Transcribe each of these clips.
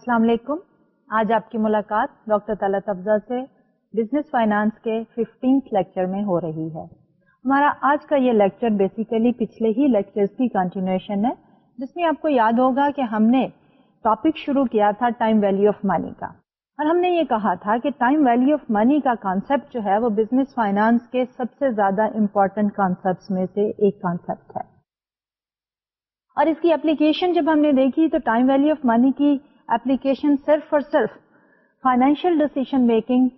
السلام علیکم۔ آج آپ کی ملاقات ڈاکٹر طلعت افزا سے بزنس فائنانس کے ففٹینتھ لیکچر میں ہو رہی ہے۔ ہمارا آج کا یہ لیکچر بیسیکلی پچھلے ہی لیکچر کی کنٹینیوشن ہے، جس میں آپ کو یاد ہوگا کہ ہم نے ٹاپک شروع کیا تھا ٹائم ویلو آف منی کا۔ اور ہم نے یہ کہا تھا کہ ٹائم ویلو آف منی کا کانسیپٹ جو ہے وہ بزنس فائنانس کے سب سے زیادہ امپورٹنٹ کانسیپٹ میں سے ایک کانسیپٹ ہے۔ اور اس کی اپلیکیشن جب ہم نے دیکھی تو ٹائم ویلو آف منی کی اپلیکیشن صرف اور صرف فائنینشیل ڈسیزن میکنگ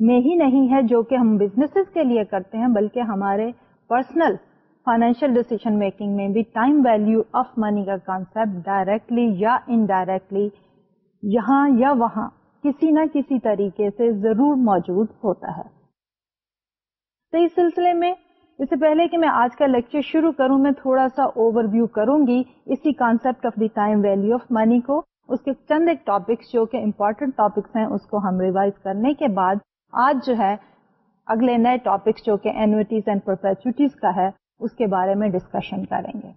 میں ہی نہیں ہے جو کہ ہم بزنس کے لیے کرتے ہیں، بلکہ ہمارے پرسنل فائنینشیل ڈسیزن میکنگ میں بھی ٹائم ویلو آف منی کا کانسیپٹ ڈائریکٹلی یا انڈائریکٹلی یہاں یا وہاں کسی نہ کسی طریقے سے ضرور موجود ہوتا ہے۔ تو اس سلسلے میں، اس سے پہلے کہ میں آج کا لیکچر شروع کروں، میں تھوڑا سا اوور ویو کروں گی اسی concept of the time value of money کو۔ اس کے چند ایک ٹاپکس جو کہ امپورٹنٹ ٹاپکس ہیں، اس کو ہم ریوائز کرنے کے بعد آج جو ہے اگلے نئے ٹاپکس جو کہ اینوٹیز اینڈ پرپیچوٹیز کا ہے، اس کے بارے میں ڈسکشن کریں گے۔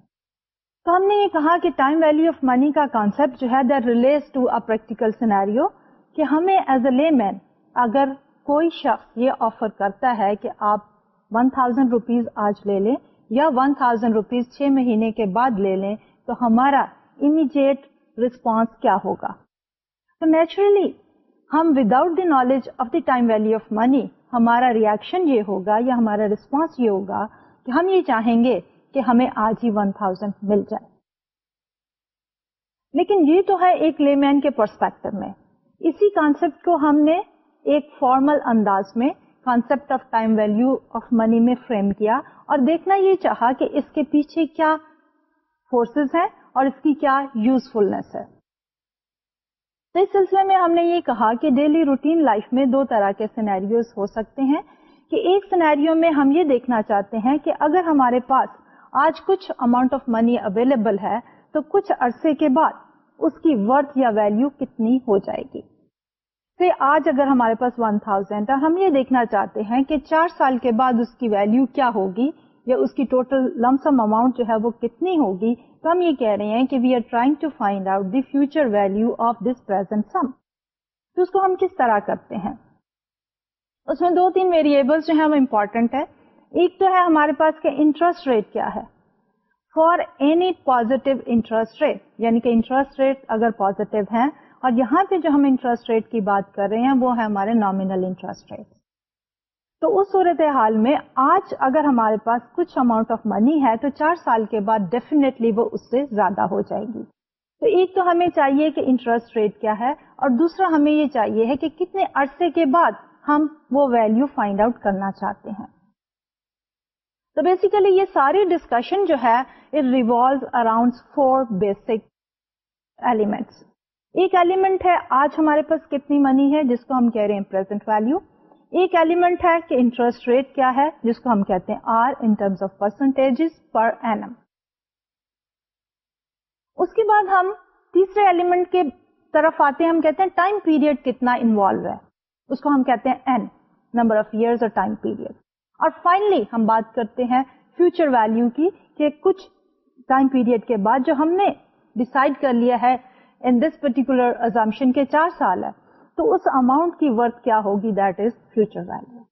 تو ہم نے یہ کہا کہ ٹائم ویلو آف منی کا کانسیپٹ جو ہے that relates to a practical scenario کہ ہمیں ایز اے لے مین اگر کوئی شخص یہ آفر کرتا ہے کہ آپ ون تھاؤزینڈ روپیز آج لے لیں یا ون تھاؤزینڈ روپیز چھ مہینے کے بعد لے لیں، تو ہمارا امیڈیٹ ریسپانس کیا ہوگا۔ تو نیچرلی ہم without the knowledge of the time value of money ہمارا ریئیکشن یہ ہوگا یا ہمارا ریسپانس یہ ہوگا کہ ہم یہ چاہیں گے کہ ہمیں آج ہی ون تھاؤزینڈ مل جائے۔ لیکن یہ تو ہے ایک لے مین کے پرسپیکٹو میں۔ اسی کانسیپٹ کو ہم نے ایک فارمل انداز میں concept of time value of money میں فریم کیا اور دیکھنا یہ چاہا کہ اس کے پیچھے کیا فورسز ہیں اور اس کی کیا یوزفلنس ہے؟ تو اس سلسلے میں ہم نے یہ کہا کہ ڈیلی روٹین لائف میں دو طرح کے سینیریوز ہو سکتے ہیں کہ ایک سینیریو میں ہم یہ دیکھنا چاہتے ہیں کہ اگر ہمارے پاس آج کچھ اماؤنٹ آف منی اویلیبل ہے تو کچھ عرصے کے بعد اس کی ورتھ یا ویلو کتنی ہو جائے گی؟ پھر آج اگر ہمارے پاس ون تھاؤزینڈ ہے، ہم یہ دیکھنا چاہتے ہیں کہ چار سال کے بعد اس کی ویلو کیا ہوگی یا اس کی ٹوٹل لمسم اماؤنٹ جو ہے وہ کتنی ہوگی ہم یہ کہہ رہے ہیں کہ we are trying to find out the future value of this present sum تو اس کو ہم کس طرح کرتے ہیں؟ اس میں دو تین ویریبل جو ہیں وہ امپورٹنٹ ہے ایک تو ہے ہمارے پاس کہ انٹرسٹ ریٹ کیا ہے۔ For any positive interest rate یعنی کہ انٹرسٹ ریٹ اگر پوزیٹو ہے اور یہاں پہ جو ہم انٹرسٹ ریٹ کی بات کر رہے ہیں، وہ ہے ہمارے نامنل انٹرسٹ ریٹ تو اس صورت حال میں آج اگر ہمارے پاس کچھ اماؤنٹ آف منی ہے تو چار سال کے بعد ڈیفینیٹلی وہ اس سے زیادہ ہو جائے گی۔ تو ایک تو ہمیں چاہیے کہ انٹرسٹ ریٹ کیا ہے اور دوسرا ہمیں یہ چاہیے ہے کہ کتنے عرصے کے بعد ہم وہ ویلو فائنڈ آؤٹ کرنا چاہتے ہیں۔ تو بیسیکلی یہ ساری ڈسکشن جو ہے it revolves around four basic elements ایک ایلیمنٹ ہے آج ہمارے پاس کتنی منی ہے جس کو ہم کہہ رہے ہیں پرزینٹ ویلو ایک ایلیمنٹ ہے کہ انٹرسٹ ریٹ کیا ہے، جس کو ہم کہتے ہیں r in terms of percentage per annum اس کے بعد ہم تیسرے ایلیمنٹ کے طرف آتے ہیں، ہم کہتے ہیں ٹائم پیریڈ کتنا انوالو ہے۔ اس کو ہم کہتے ہیں این نمبر آف ایئرس اور ٹائم پیریڈ اور فائنلی ہم بات کرتے ہیں فیوچر ویلو کی، کہ کچھ ٹائم پیریڈ کے بعد جو ہم نے ڈسائڈ کر لیا ہے ان دس پرٹیکولر ازامشن کے چار سال ہے۔ تو اس اماؤنٹ کی ورتھ کیا ہوگی? دیٹ از فیوچر ویلو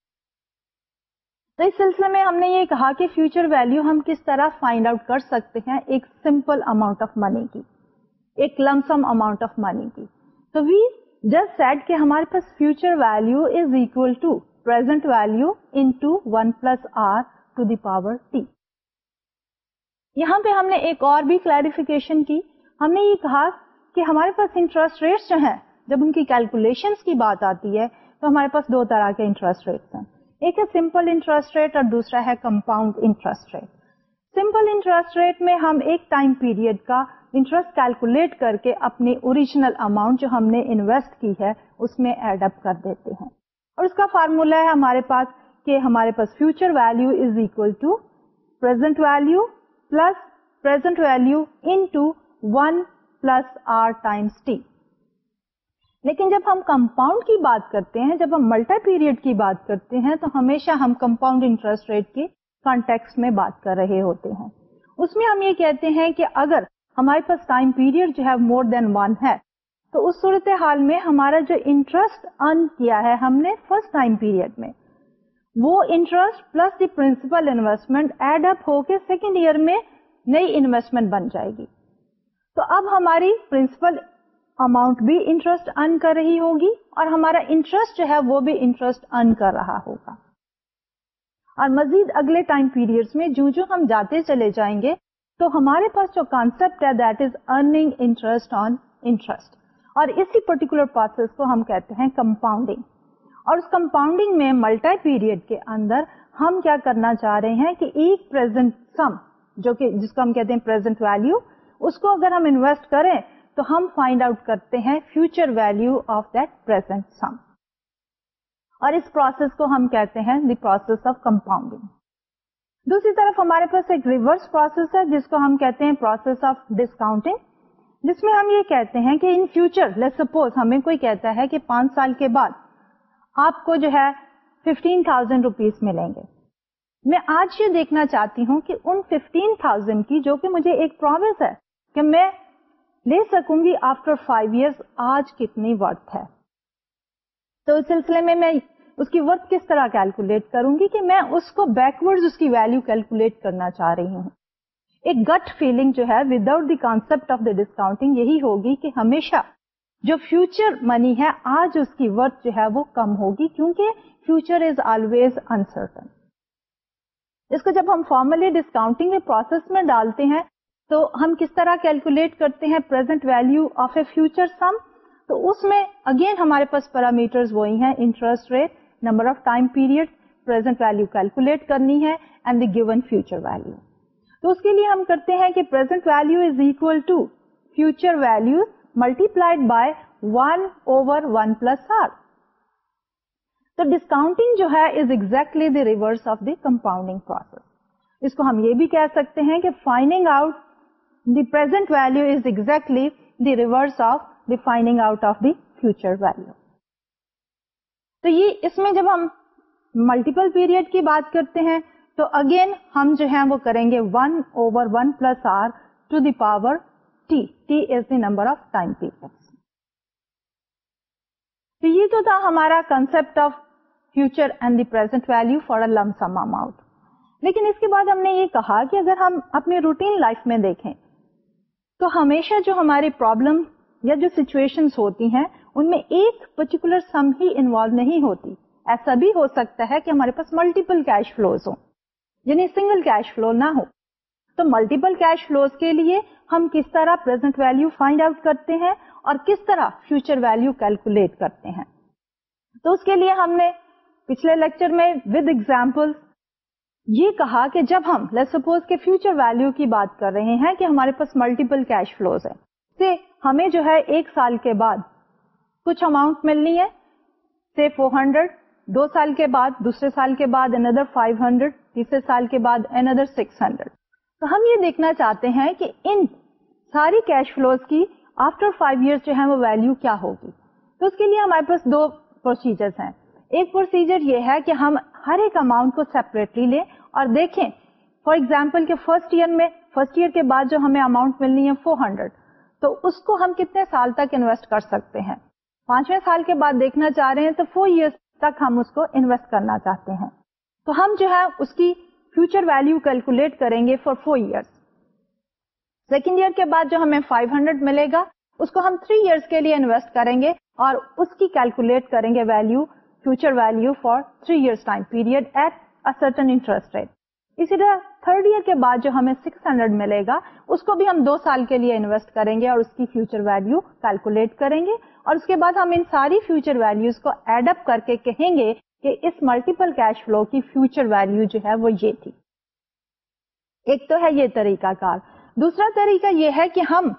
تو اس سلسلے میں ہم نے یہ کہا کہ فیوچر ویلو ہم کس طرح فائنڈ آؤٹ کر سکتے ہیں؟ ایک سمپل اماؤنٹ آف منی کی، ایک لمسم اماؤنٹ آف منی کی. تو وی جسٹ سیٹ کہ ہمارے پاس future value is equal to present value into one plus r to the power t یہاں پہ ہم نے ایک اور بھی کلیریفیکیشن کی۔ ہم نے یہ کہا کہ ہمارے پاس انٹرسٹ ریٹس جو ہیں جب ان کی کیلکولیشن کی بات آتی ہے، تو ہمارے پاس دو طرح کے انٹرسٹ ریٹس ہیں۔ ایک ہے سمپل انٹرسٹ ریٹ اور دوسرا ہے compound interest rate simple interest rate میں ہم ایک ٹائم پیریڈ کا انٹرسٹ کیلکولیٹ کر کے اپنی اوریجنل اماؤنٹ جو ہم نے انویسٹ کی ہے، اس میں ایڈ اپ کر دیتے ہیں۔ اور اس کا فارمولا ہے ہمارے پاس کہ ہمارے پاس future value is equal to present value plus present value into one plus r times t لیکن جب ہم کمپاؤنڈ کی بات کرتے ہیں، جب ہم ملٹا پیریڈ کی بات کرتے ہیں، تو ہمیشہ ہم کمپاؤنڈ انٹرسٹ ریٹ کی کانٹیکس میں بات کر رہے ہوتے ہیں۔ اس میں ہم یہ کہتے ہیں کہ اگر ہمارے پاس ٹائم پیریڈ جو ہے مور دین ون ہے، تو اس صورت حال میں ہمارا جو انٹرسٹ ارن کیا ہے ہم نے فرسٹ ٹائم پیریڈ میں، وہ interest plus the principal investment add up ہو کے سیکنڈ ایئر میں نئی انویسٹمنٹ بن جائے گی۔ تو اب ہماری پرنسپل اماؤنٹ بھی انٹرسٹ ارن کر رہی ہوگی اور ہمارا انٹرسٹ جو ہے وہ بھی انٹرسٹ ارن کر رہا ہوگا۔ اور مزید اگلے ٹائم پیریڈ میں جو جو ہم جاتے چلے جائیں گے، تو ہمارے پاس جو کانسپٹ ہے that is earning interest on interest اور اسی پرٹیکولر پروسیس کو ہم کہتے ہیں کمپاؤنڈنگ اور اس کمپاؤنڈنگ میں ملٹا پیریڈ کے اندر ہم کیا کرنا چاہ رہے ہیں کہ ایک پرزینٹ سم جو کہ جس کو ہم کہتے ہیں پرزینٹ ویلو اس کو اگر ہم انویسٹ کریں تو ہم فائنڈ آؤٹ کرتے ہیں future value of that present sum اور اس پروسیس کو ہم کہتے ہیں دی پروسیس آف کمپاؤنڈنگ دوسری طرف ہمارے پاس ایک ریورس پروسیس ہے، جس کو ہم کہتے ہیں پروسیس آف ڈسکاؤنٹنگ جس میں ہم یہ کہتے ہیں کہ ان فیوچر لیٹ سپوز ہمیں کوئی کہتا ہے کہ پانچ سال کے بعد آپ کو جو ہے ففٹین تھاؤزینڈ روپیز ملیں گے۔ میں آج یہ دیکھنا چاہتی ہوں کہ ان ففٹین تھاؤزینڈ کی جو کہ مجھے ایک پرومس ہے کہ میں لے سکوں گی آفٹر فائیو ایئرس آج کتنی ورتھ ہے۔ تو اس سلسلے میں میں اس کی ورتھ کس طرح کیلکولیٹ کروں گی کہ میں اس کو بیکورڈ اس کی ویلو کیلکولیٹ کرنا چاہ رہی ہوں۔ ایک گٹ فیلنگ جو ہے without the concept of the discounting یہی ہوگی کہ ہمیشہ جو فیوچر منی ہے آج اس کی ورتھ جو ہے وہ کم ہوگی کیونکہ فیوچر از آلویز انسرٹن اس کو جب ہم فارملی ڈسکاؤنٹنگ کے پروسیس میں ڈالتے ہیں تو ہم کس طرح کیلکولیٹ کرتے ہیں present value of a future sum تو اس میں اگین ہمارے پاس پیرامیٹر وہی ہیں interest rate number of time period present value calculate کرنی ہے and the given future value تو اس کے لیے ہم کرتے ہیں کہ present value is equal to future value multiplied by one over one plus r تو ڈسکاؤنٹنگ جو ہے is exactly the reverse of the compounding process اس کو ہم یہ بھی کہہ سکتے ہیں کہ finding out the present value is exactly the reverse of the finding out of the future value تو یہ اس میں جب ہم ملٹیپل پیریڈ کی بات کرتے ہیں، تو اگین ہم جو ہے وہ کریں گے one over one plus r to the power t t is the number of time period تو یہ تو تھا ہمارا concept of future and the present value for a lump sum amount لیکن اس کے بعد ہم نے یہ کہا کہ اگر ہم اپنی روٹین لائف میں دیکھیں تو ہمیشہ جو ہماری پرابلم یا جو سچویشن ہوتی ہیں، ان میں ایک پرٹیکولر سم ہی انوالو نہیں ہوتی۔ ایسا بھی ہو سکتا ہے کہ ہمارے پاس ملٹیپل کیش فلوز ہوں یعنی سنگل کیش فلو نہ ہو۔ تو ملٹیپل کیش فلوز کے لیے ہم کس طرح پرزینٹ ویلو فائنڈ آؤٹ کرتے ہیں اور کس طرح فیوچر ویلو کیلکولیٹ کرتے ہیں۔ تو اس کے لیے ہم نے پچھلے لیکچر میں ود ایگزامپل یہ کہا کہ جب ہم لیٹ سپوز کے فیوچر ویلو کی بات کر رہے ہیں کہ ہمارے پاس ملٹیپل کیش فلوز ہے ہمیں جو ہے ایک سال کے بعد کچھ اماؤنٹ ملنی ہے سے فور ہنڈریڈ دو سال کے بعد دوسرے سال کے بعد اندر فائیو ہنڈریڈ تیسرے سال کے بعد اندر سکس ہنڈریڈ تو ہم یہ دیکھنا چاہتے ہیں کہ ان ساری کیش فلوز کی آفٹر فائیو ایئرس جو ہے وہ ویلو کیا ہوگی. تو اس کے لیے ہمارے پاس دو پروسیجر ہیں. ایک پروسیجر یہ ہے کہ ہم ہر ایک اماؤنٹ کو سیپریٹلی لیں اور دیکھیں فار ایگزامپل کہ فرسٹ ایئر میں فرسٹ ایئر کے بعد جو ہمیں اماؤنٹ ملنی ہے فور ہنڈریڈ تو اس کو ہم کتنے سال تک انویسٹ کر سکتے ہیں؟ پانچویں سال کے بعد دیکھنا چاہ رہے ہیں تو فور ایئرس تک ہم اس کو انویسٹ کرنا چاہتے ہیں۔ تو ہم جو ہے اس کی فیوچر ویلو کیلکولیٹ کریں گے for four years second year کے بعد جو ہمیں 500 ملے گا، اس کو ہم تھری ایئرس کے لیے انویسٹ کریں گے اور اس کی کیلکولیٹ کریں گے value future value for three years time period at certain interest rate اسی طرح تھرڈ ایئر کے بعد جو ہمیں 600 ملے گا، اس کو بھی ہم دو سال کے لیے انویسٹ کریں گے اور اس کی فیوچر ویلو کیلکولیٹ کریں گے اور اس کے بعد ہم ان ساری فیوچر ویلوز کو ایڈ اپ کر کے کہیں گے کہ اس ملٹیپل کیش فلو کی فیوچر ویلو جو ہے وہ یہ تھی۔ ایک تو ہے یہ طریقہ کار۔ دوسرا طریقہ یہ ہے کہ ہم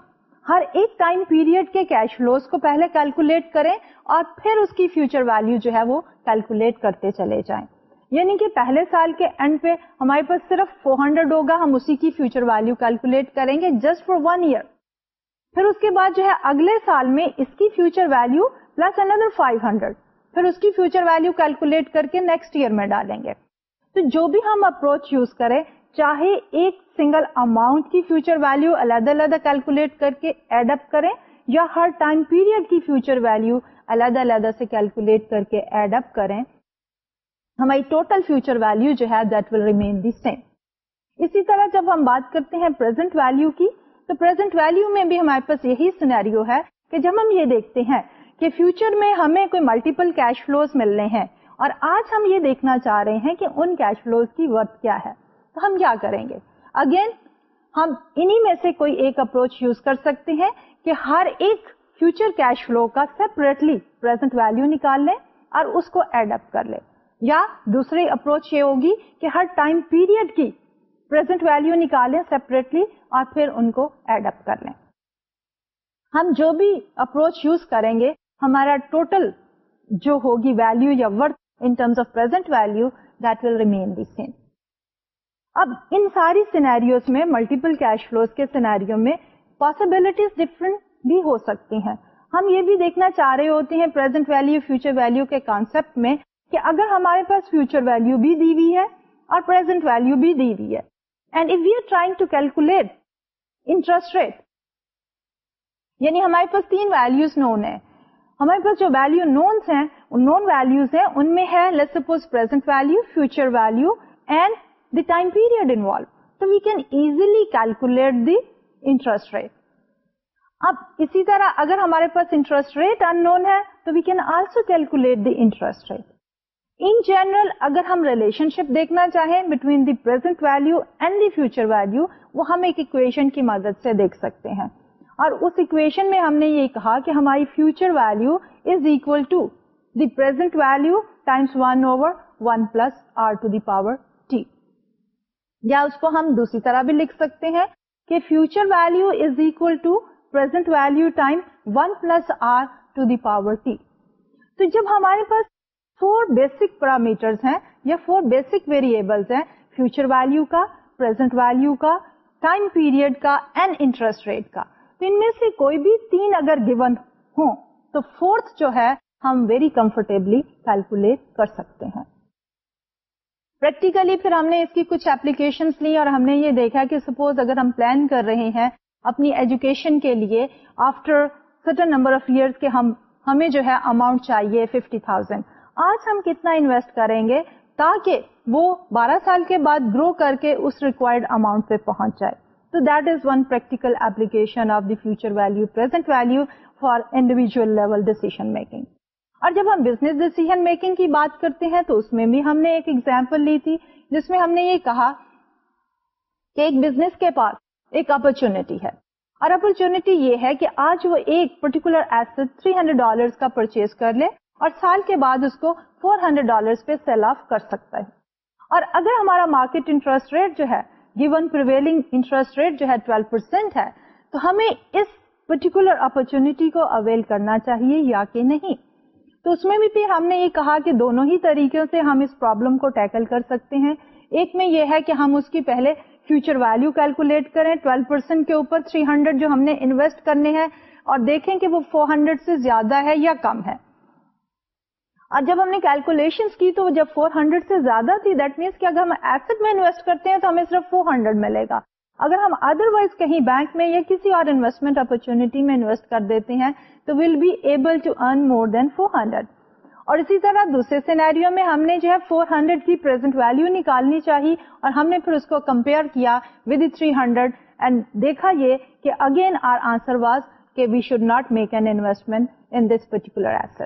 ہر ایک ٹائم پیریڈ کے کیش فلوز کو پہلے کیلکولیٹ کریں اور پھر اس کی فیوچر ویلو جو ہے وہ کیلکولیٹ کرتے چلے جائیں۔ یعنی کہ پہلے سال کے اینڈ پہ ہمارے پاس صرف فور ہنڈریڈ ہوگا، ہم اسی کی فیوچر ویلو کیلکولیٹ کریں گے جسٹ فار ون ایئر پھر اس کے بعد جو ہے اگلے سال میں اس کی فیوچر ویلو پلس اندر فائیو ہنڈریڈ پھر اس کی فیوچر ویلو کیلکولیٹ کر کے نیکسٹ ایئر میں ڈالیں گے. تو جو بھی ہم اپروچ یوز کریں، چاہے ایک سنگل اماؤنٹ کی فیوچر ویلو علیحدہ علیحدہ کیلکولیٹ کر کے ایڈ اپ کریں، یا ہر ٹائم پیریڈ کی فیوچر ویلو علیحدہ علیحدہ سے کیلکولیٹ کر کے ایڈ اپ کریں ہماری ٹوٹل فیوچر ویلو جو ہے that will remain the same اسی طرح جب ہم بات کرتے ہیں پرزینٹ ویلو کی، تو پرزینٹ ویلو میں بھی ہمارے پاس یہی سینیریو ہے کہ جب ہم یہ دیکھتے ہیں کہ فیوچر میں ہمیں کوئی ملٹیپل کیش فلوز ملنے ہیں اور آج ہم یہ دیکھنا چاہ رہے ہیں کہ ان کیش فلوز کی ورتھ کیا ہے، تو ہم کیا کریں گے؟ اگین ہم انہی میں سے کوئی ایک اپروچ یوز کر سکتے ہیں کہ ہر ایک فیوچر کیش فلو کا سیپریٹلی پرزینٹ ویلو نکال لیں اور اس کو ایڈ اپ کر لیں۔ یا دوسری اپروچ یہ ہوگی کہ ہر ٹائم پیریڈ کی پرزینٹ ویلو نکالیں سیپریٹلی اور پھر ان کو ایڈ اپ کر لیں۔ ہم جو بھی اپروچ یوز کریں گے، ہمارا ٹوٹل جو ہوگی ویلو یا worth in terms of present value that will remain the same اب ان ساری سینیریوز میں ملٹیپل کیش فلوز کے سینیریو میں پاسبلٹیز ڈفرنٹ بھی ہو سکتی ہیں۔ ہم یہ بھی دیکھنا چاہ رہے ہوتے ہیں پرزینٹ ویلو فیوچر ویلو کے کانسپٹ میں کہ اگر ہمارے پاس فیوچر ویلو بھی دی ہوئی ہے اور پرزینٹ ویلو بھی دی ہوئی ہے and if you are trying to calculate interest rate یعنی ہمارے پاس تین ویلوز نون ہے ہمارے پاس جو ویلو نونس ہیں نون ویلوز ہیں، ان میں ہے let suppose present value future value and the time period involve تو we can easily calculate the interest rate اب اسی طرح اگر ہمارے پاس انٹرسٹ ریٹ ان نون ہے، تو we can also calculate the interest rate in general اگر ہم ریلیشن شپ دیکھنا چاہیں between the present value and the future value وہ ہم ایک اکویشن کی مدد سے دیکھ سکتے ہیں۔ اور اس اکویشن میں ہم نے یہ کہا کہ ہماری future value is equal to the present value times one over one plus r to the power t یا اس کو ہم دوسری طرح بھی لکھ سکتے ہیں کہ future value is equal to present value time one plus r to the power t تو جب ہمارے پاس فور بیسک پیرامیٹرز ہیں یا فور بیسک ویریبلس ہیں فیوچر ویلو کا پرزینٹ ویلو کا ٹائم پیریڈ کا اینڈ انٹرسٹ ریٹ کا. تو ان میں سے کوئی بھی تین اگر گیون ہوں، تو فورتھ جو ہے، ہم ویری کمفرٹیبلی کیلکولیٹ کر سکتے ہیں. پریکٹیکلی پھر ہم نے اس کی کچھ اپلیکیشن لی اور ہم نے یہ دیکھا کہ سپوز اگر ہم پلان کر رہے ہیں اپنی ایجوکیشن کے لیے after certain number of years کے ہم، ہمیں جو ہے اماؤنٹ چاہیے ففٹی تھاؤزینڈ آج ہم کتنا انویسٹ کریں گے تاکہ وہ بارہ سال کے بعد گرو کر کے اس ریکوائرڈ اماؤنٹ پہ پہنچ جائے۔ تو that is one practical application of the future value present value for individual level decision making اور جب ہم بزنس ڈیسیزن میکنگ کی بات کرتے ہیں تو اس میں بھی ہم نے ایک ایگزامپل لی تھی جس میں ہم نے یہ کہا کہ ایک بزنس کے پاس ایک اپرچونٹی ہے۔ اور اپرچونٹی یہ ہے کہ آج وہ ایک particular asset three hundred dollar کا پرچیز کر لے اور سال کے بعد اس کو فور ہنڈریڈ ڈالر پہ سیل آف کر سکتا ہے۔ اور اگر ہمارا مارکیٹ انٹرسٹ ریٹ جو ہے گیون پرویلنگ انٹرسٹ ریٹ جو ہے ٹویلو پرسینٹ ہے، تو ہمیں اس پرٹیکولر اپرچونیٹی کو اویل کرنا چاہیے یا کہ نہیں۔ تو اس میں بھی ہم نے یہ کہا کہ دونوں ہی طریقوں سے ہم اس پرابلم کو ٹیکل کر سکتے ہیں۔ ایک میں یہ ہے کہ ہم اس کی پہلے فیوچر ویلو کیلکولیٹ کریں۔ ٹویلو پرسینٹ کے اوپر تھری ہنڈریڈ جو ہم نے انویسٹ کرنے ہیں، اور دیکھیں کہ وہ فور ہنڈریڈ سے زیادہ ہے یا کم ہے۔ اور جب ہم نے کیلکولیشن کی تو جب 400 سے زیادہ تھی دیٹ مینس کہ اگر ہم ایسٹ میں انویسٹ کرتے ہیں تو ہمیں صرف 400 ملے گا۔ اگر ہم ادر وائز کہیں بینک میں یا کسی اور انویسٹمنٹ اپرچونیٹی میں انویسٹ کر دیتے ہیں، تو will be able to earn more than 400 اور اسی طرح دوسرے سینیریو میں ہم نے جو ہے 400 کی پرزینٹ ویلو نکالنی چاہیے اور ہم نے پھر اس کو کمپیئر کیا ود 300 اینڈ دیکھا یہ کہ اگین آر آنسر واز کہ we should not make an investment in this particular asset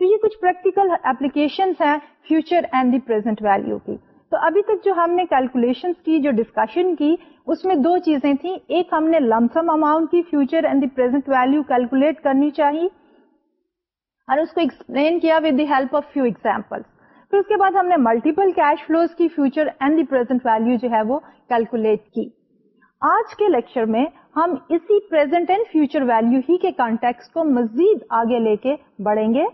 تو یہ کچھ پریکٹیکل اپلیکیشن ہیں future and the present value کی۔ تو ابھی تک جو ہم نے کیلکولیشن کی، جو ڈسکشن کی، اس میں دو چیزیں تھیں۔ ایک ہم نے لمسم اماؤنٹ کی future and the present value calculate کرنی چاہیے اور اس کو ایکسپلین کیا with the help of few example پھر اس کے بعد ہم نے ملٹیپل کیش فلوز کی future and the present value جو ہے وہ کیلکولیٹ کی۔ آج کے لیکچر میں ہم اسی پرزینٹ اینڈ فیوچر ویلو ہی کے کانٹیکس کو مزید آگے لے کے بڑھیں گے۔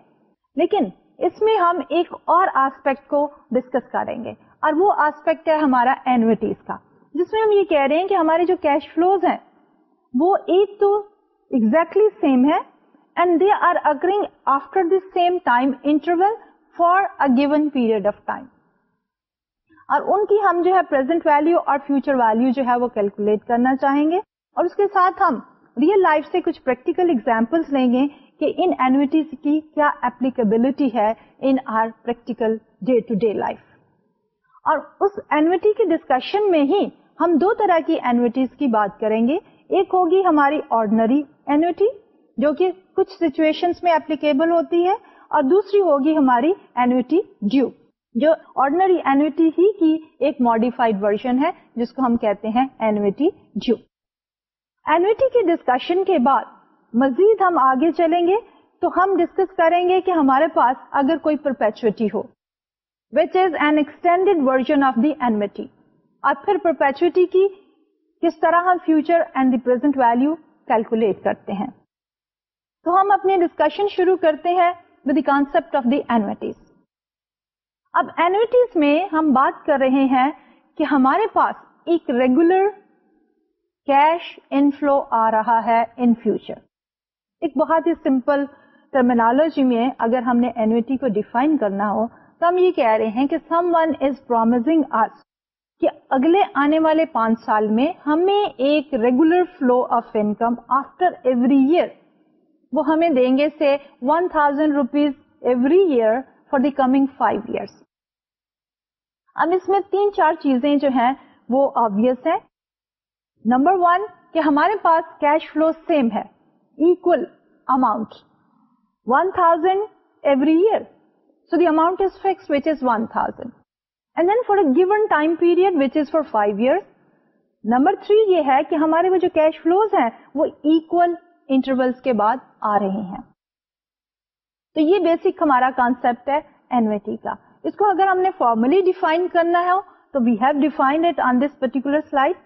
لیکن اس میں ہم ایک اور آسپیکٹ کو ڈسکس کریں گے اور وہ آسپیکٹ ہے ہمارا اینوٹیز کا، جس میں ہم یہ کہہ رہے ہیں کہ ہمارے جو کیش فلوز ہیں، وہ ایک تو ایگزیکٹلی سیم ہے and they are occurring after the same time interval for a given period of time اور ان کی ہم جو ہے پرزینٹ ویلو اور فیوچر ویلو جو ہے وہ کیلکولیٹ کرنا چاہیں گے اور اس کے ساتھ ہم ریئل لائف سے کچھ پریکٹیکل ایگزامپلس لیں گے کہ ان اینوٹیز کی کیا اپلیکیبلٹی ہے in our practical day to day life اور اس اینوٹی کی ڈسکشن میں ہی ہم دو طرح کی اینوٹیز کی بات کریں گے. ایک ہوگی ہماری آرڈنری اینوٹی جو کہ کچھ سچویشن میں اپلیکیبل ہوتی ہے، اور دوسری ہوگی ہماری اینوٹی ڈیو جو آرڈنری اینوٹی ہی کی ایک ماڈیفائڈ ورژن ہے، جس کو ہم کہتے ہیں اینوٹی ڈیو اینوٹی کے ڈسکشن کے بعد مزید ہم آگے چلیں گے تو ہم ڈسکس کریں گے کہ ہمارے پاس اگر کوئی perpetuity who which is an extended version of the annuity اور پھر پرپیچوٹی کی کس طرح ہم future and the present value calculate کرتے ہیں. تو ہم اپنی ڈسکشن شروع کرتے ہیں with the concept of the annuities اب اینوٹیز میں ہم بات کر رہے ہیں کہ ہمارے پاس ایک ریگولر کیش ان فلو آ رہا ہے ان فیوچر ایک بہت ہی سمپل ٹرمینالوجی میں اگر ہم نے اینوٹی کو ڈیفائن کرنا ہو، تو ہم یہ کہہ رہے ہیں کہ سم ون از پرومزنگ آس کہ اگلے آنے والے پانچ سال میں ہمیں ایک regular flow of income after every year وہ ہمیں دیں گے سے one thousand rupees every year for the coming five years اب اس میں تین چار چیزیں جو ہیں وہ آبیس ہے نمبر ون کہ ہمارے پاس کیش فلو سیم ہے۔ Equal amount. 1000 every year. So the amount is fixed which is 1000 and then for a given time period which is for 5 years number three یہ ہے کہ ہمارے وہ جو کیش فلوز ہیں وہ ایکول انٹرولس کے بعد آ رہے ہیں تو یہ بیسک ہمارا کانسپٹ ہے اینوٹی کا۔ اس کو اگر ہم نے فارملی ڈیفائن کرنا ہے تو we have defined it on this particular slide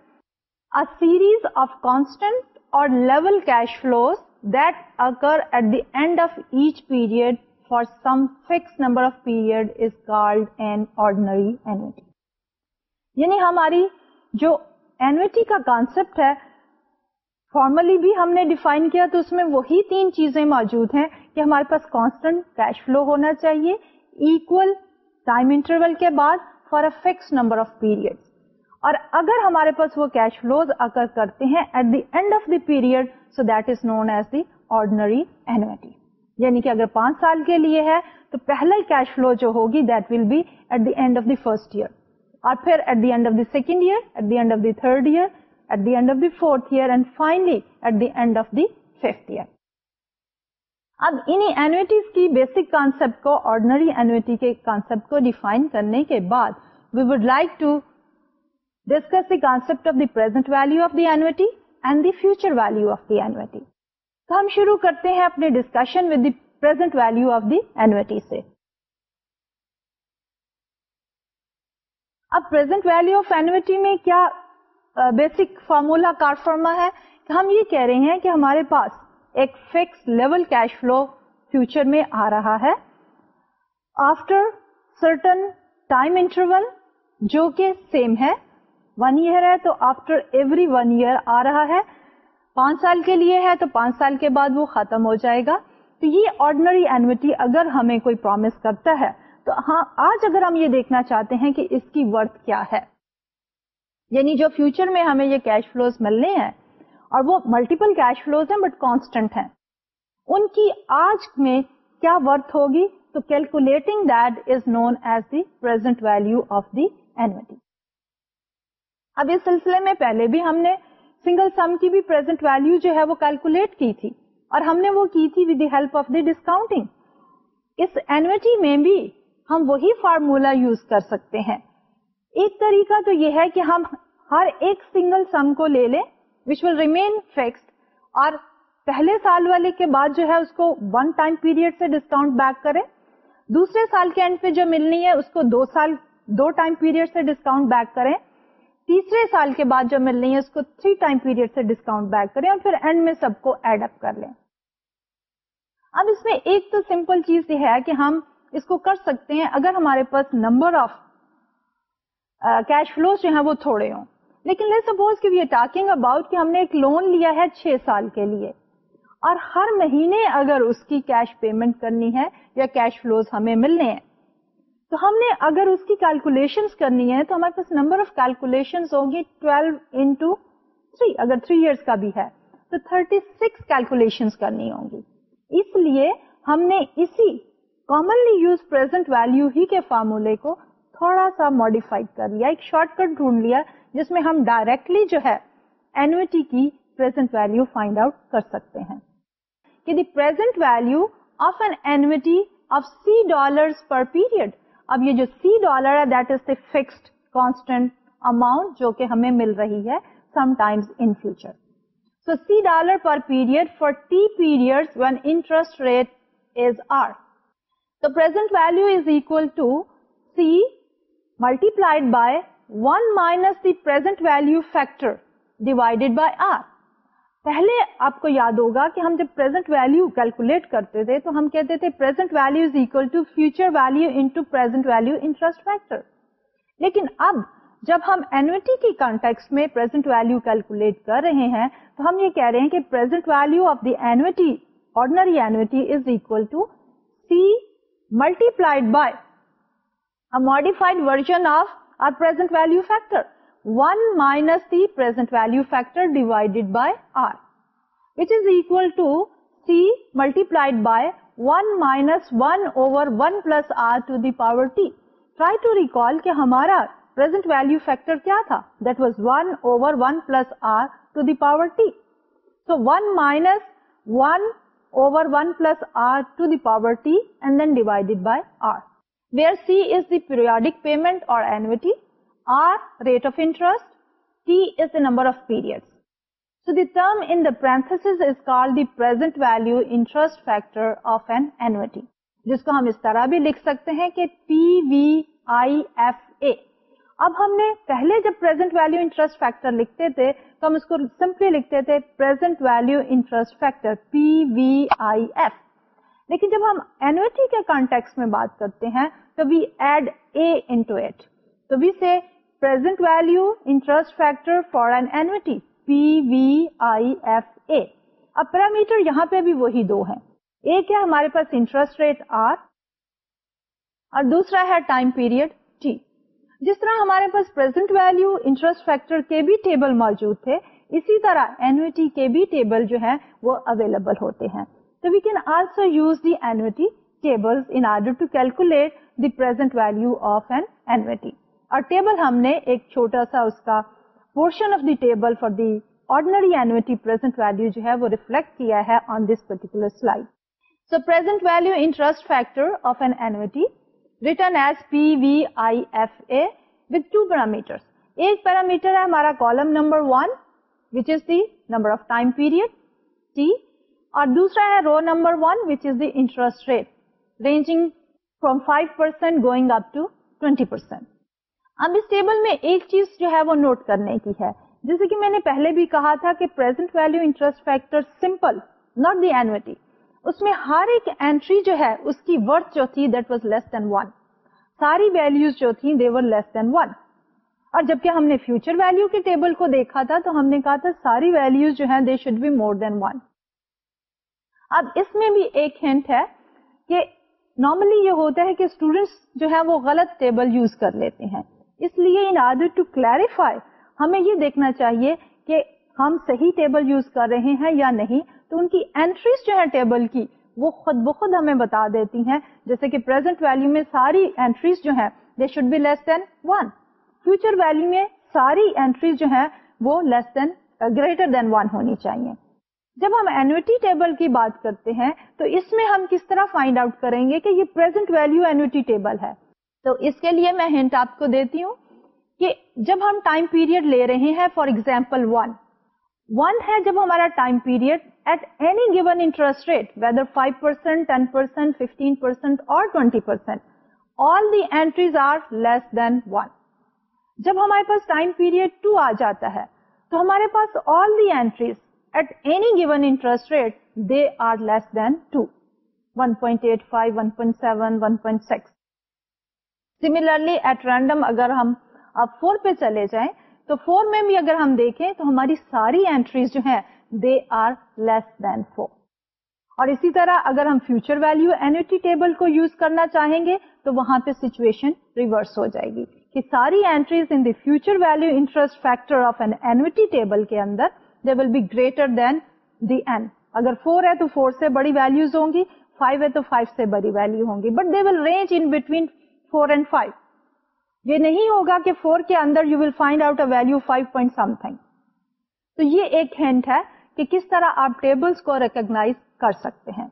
series of constant or level cash flows that occur at the end of each period for some fixed number of period is called an ordinary annuity. یعنی ہماری جو annuity کا concept ہے formally بھی ہم نے define کیا تو اس میں وہی تین چیزیں موجود ہیں کہ ہمارے پاس کانسٹنٹ کیش فلو ہونا چاہیے ایکول ٹائم انٹرول کے بعد for a fix number of period اور اگر ہمارے پاس وہ کیش فلوز اکر کرتے ہیں at the end of the period so that is known as the ordinary annuity یعنی کہ اگر پانچ سال کے لیے ہے، تو پہلا کیش فلو جو ہوگی that will be at the end of the first year اور پھر at the end of the second year at the end of the third year at the end of the fourth year and finally at the end of the fifth year اب انہیں annuities کی basic concept کو ordinary annuity کے concept کو define کرنے کے بعد we would like to discuss the concept of the present value of the annuity and the future value of the annuity تو ہم شروع کرتے ہیں اپنے discussion with the present value of the annuity سے۔ اب پرزینٹ ویلو آف اینوٹی میں کیا بیسک فارمولا کار فرما ہے؟ کہ ہم یہ کہہ رہے ہیں کہ ہمارے پاس ایک fix level cash flow future میں آ رہا ہے۔ آفٹر سرٹن ٹائم انٹرول جو کہ سیم ہے۔ ون ایئر ہے تو آفٹر ایوری ون ایئر آ رہا ہے۔ پانچ سال کے لیے ہے تو پانچ سال کے بعد وہ ختم ہو جائے گا۔ تو یہ آرڈنری اینوٹی اگر ہمیں کوئی پرومس کرتا ہے، تو ہاں آج اگر ہم یہ دیکھنا چاہتے ہیں کہ اس کی ورتھ کیا ہے۔ یعنی جو فیوچر میں ہمیں یہ کیش فلوز ملنے ہیں، اور وہ ملٹیپل کیش فلوز ہیں بٹ کانسٹنٹ ہیں۔ ان کی آج میں کیا ورتھ ہوگی؟ تو calculating that is known as the present value of the annuity اب اس سلسلے میں پہلے بھی ہم نے سنگل سم کی بھی پرزینٹ ویلو جو ہے وہ کیلکولیٹ کی تھی اور ہم نے وہ کی تھی with the help of the discounting us annuity میں بھی ہم وہی فارمولا یوز کر سکتے ہیں۔ ایک طریقہ تو یہ ہے کہ ہم ہر ایک سنگل سم کو لے لیں وچ ول ریمین فکسڈ اور پہلے سال والے کے بعد جو ہے اس کو ون ٹائم پیریڈ سے ڈسکاؤنٹ بیک کریں۔ دوسرے سال کے اینڈ پہ جو ملنی ہے، اس کو دو سال، دو ٹائم پیریڈ سے ڈسکاؤنٹ بیک کریں۔ تیسرے سال کے بعد جو مل رہی ہے اس کو تھری ٹائم پیریڈ سے ڈسکاؤنٹ بیک کریں اور پھر اینڈ میں سب کو ایڈ اپ کر لیں۔ اب اس میں ایک تو سمپل چیز یہ ہے کہ ہم اس کو کر سکتے ہیں اگر ہمارے پاس نمبر آف کیش فلوز جو ہیں وہ تھوڑے ہوں۔ لیکن لیٹ سپوز کہ ٹاکنگ اباؤٹ کہ ہم نے ایک لون لیا ہے چھ سال کے لیے۔ اور ہر مہینے اگر اس کی کیش پیمنٹ کرنی ہے یا کیش فلوز ہمیں ملنے ہیں تو ہم نے اگر اس کی کیلکولیشن کرنی ہے تو ہمارے پاس نمبر آف کیلکولیشن ہوگی ٹویلو انٹو تھری اگر تھری ایئرس کا بھی ہے، تو 36 کیلکولیشن کرنی ہوں گی اس لیے ہم نے اسی کامنلی یوز پرزینٹ ویلو ہی کے فارمولے کو تھوڑا سا ماڈیفائی کر لیا، ایک شارٹ کٹ ڈھونڈ لیا، جس میں ہم ڈائریکٹلی جو ہے اینوٹی کی پرزینٹ ویلو فائنڈ آؤٹ کر سکتے ہیں۔ کہ the present value of an annuity of c dollar per period اب یہ جو سی ڈالر ہے that is the fixed constant amount جو کہ ہمیں مل رہی ہے sometimes in future so c dollar per period for t period when interest rate is r so present value is equal to c multiplied by one minus the present value factor divided by r پہلے آپ کو یاد ہوگا کہ ہم جب present value calculate کرتے تھے تو ہم کہتے تھے present value is equal to future value into present value interest factor لیکن اب جب ہم اینوٹی کی کانٹیکس میں پرزینٹ ویلو کیلکولیٹ کر رہے ہیں تو ہم یہ کہہ رہے ہیں کہ present value of the annuity ordinary annuity is equal to c multiplied by modified version of our present value factor 1 minus the present value factor divided by R, which is equal to C multiplied by 1 minus 1 over 1 plus R to the power T. Try to recall کہ ہمارا present value factor کیا تھا that was 1 over 1 plus R to the power T. So 1 minus 1 over 1 plus R to the power T and then divided by R, where C is the periodic payment or annuity R rate of interest, T is the number of periods. So the term in the parenthesis is called the present value interest factor of an annuity. جس کو ہم اس طرح بھی لکھ سکتے ہیں کہ پی V I F A اب ہم نے پہلے جب پرزینٹ ویلو انٹرسٹ فیکٹر لکھتے تھے تو ہم اس کو سمپلی لکھتے تھے present value interest factor P V I F لیکن جب ہم اینوٹی کے کانٹیکس میں بات کرتے ہیں تو we add A into it تو we say present value interest factor for an annuity P V I F A اب پیرامیٹر یہاں پہ بھی وہی دو ہیں ایک ہے ہمارے پاس انٹرسٹ ریٹ آر اور دوسرا ہے ٹائم پیریڈ ٹی جس طرح ہمارے پاس پرزینٹ ویلو انٹرسٹ فیکٹر کے بھی ٹیبل موجود تھے اسی طرح اینوٹی کے بھی ٹیبل جو ہے وہ اویلیبل ہوتے ہیں تو we can also use the annuity table in order to calculate the present value of an annuity اور ٹیبل ہم نے ایک چھوٹا سا اس کا portion of the table for the ordinary annuity present value جو ہے وہ ریفلیکٹ کیا ہے on this particular slide so present value interest factor of an annuity return as P V I F A with two parameter ایک parameter ہے ہمارا column number one which is the number of time period t اور دوسرا ہے row number one which is the interest rate ranging from five percent going up to twenty percent اب اس table میں ایک چیز جو ہے وہ نوٹ کرنے کی ہے۔ جیسے کہ میں نے پہلے بھی کہا تھا کہ present value interest factor simple not the annuity اس میں ہر ایک اینٹری جو ہے اس کی ورتھ جو تھی that was less than one ساری ویلوز جو تھی دے ور لیس دین ون اور جبکہ ہم نے فیوچر ویلو کے ٹیبل کو دیکھا تھا تو ہم نے کہا تھا ساری ویلوز جو ہے they should be more than one اب اس میں بھی ایک ہنٹ ہے کہ نارملی یہ ہوتا ہے کہ اسٹوڈینٹس جو ہے وہ غلط ٹیبل یوز کر لیتے ہیں۔ اس لیے ان آرڈر ٹو کلیریفائی ہمیں یہ دیکھنا چاہیے کہ ہم صحیح ٹیبل یوز کر رہے ہیں یا نہیں، تو ان کی اینٹریز جو ہے ٹیبل کی، وہ خود بخود ہمیں بتا دیتی ہیں۔ جیسے کہ پرزینٹ ویلو میں ساری اینٹریز جو ہے they should be less than one future value میں ساری اینٹریز جو ہے وہ لیس دین گریٹر دین ون ہونی چاہیے۔ جب ہم اینوٹی ٹیبل کی بات کرتے ہیں، تو اس میں ہم کس طرح فائنڈ آؤٹ کریں گے کہ یہ پرزینٹ ویلو اینوٹی ٹیبل ہے؟ تو اس کے لیے میں ہنٹ آپ کو دیتی ہوں کہ جب ہم ٹائم پیریڈ لے رہے ہیں فار ایگزامپل ون ون ہے جب ہمارا time period at any given interest rate whether five percent ten percent fifteen percent اور twenty percent all the entries are less than one جب ہمارے پاس ٹائم پیریڈ ٹو آ جاتا ہے، تو ہمارے پاس all the entries at any given interest rate they are less than two one point eight five one point seven one point six similarly at random اگر ہم اب فور پہ چلے جائیں، تو فور میں بھی اگر ہم دیکھیں، تو ہماری ساری اینٹریز جو ہیں دے آر لیس دین فور اور اسی طرح اگر ہم فیوچر ویلو اینوٹی ٹیبل کو یوز کرنا چاہیں گے، تو وہاں پہ سچویشن ریورس ہو جائے گی. کہ ساری entries in the future value interest factor of an annuity table کے اندر they will be greater than the N اگر فور ہے، تو فور سے بڑی ویلوز ہوں گی فائیو ہے، تو فائیو سے بڑی ویلو ہوں گی. But they will range in between four and five یہ نہیں ہوگا کہ فور کے اندر you will find out a value five point something تو یہ ایک ہینٹ ہے کہ کس طرح آپ ٹیبلس کو ریکگناز کر سکتے ہیں۔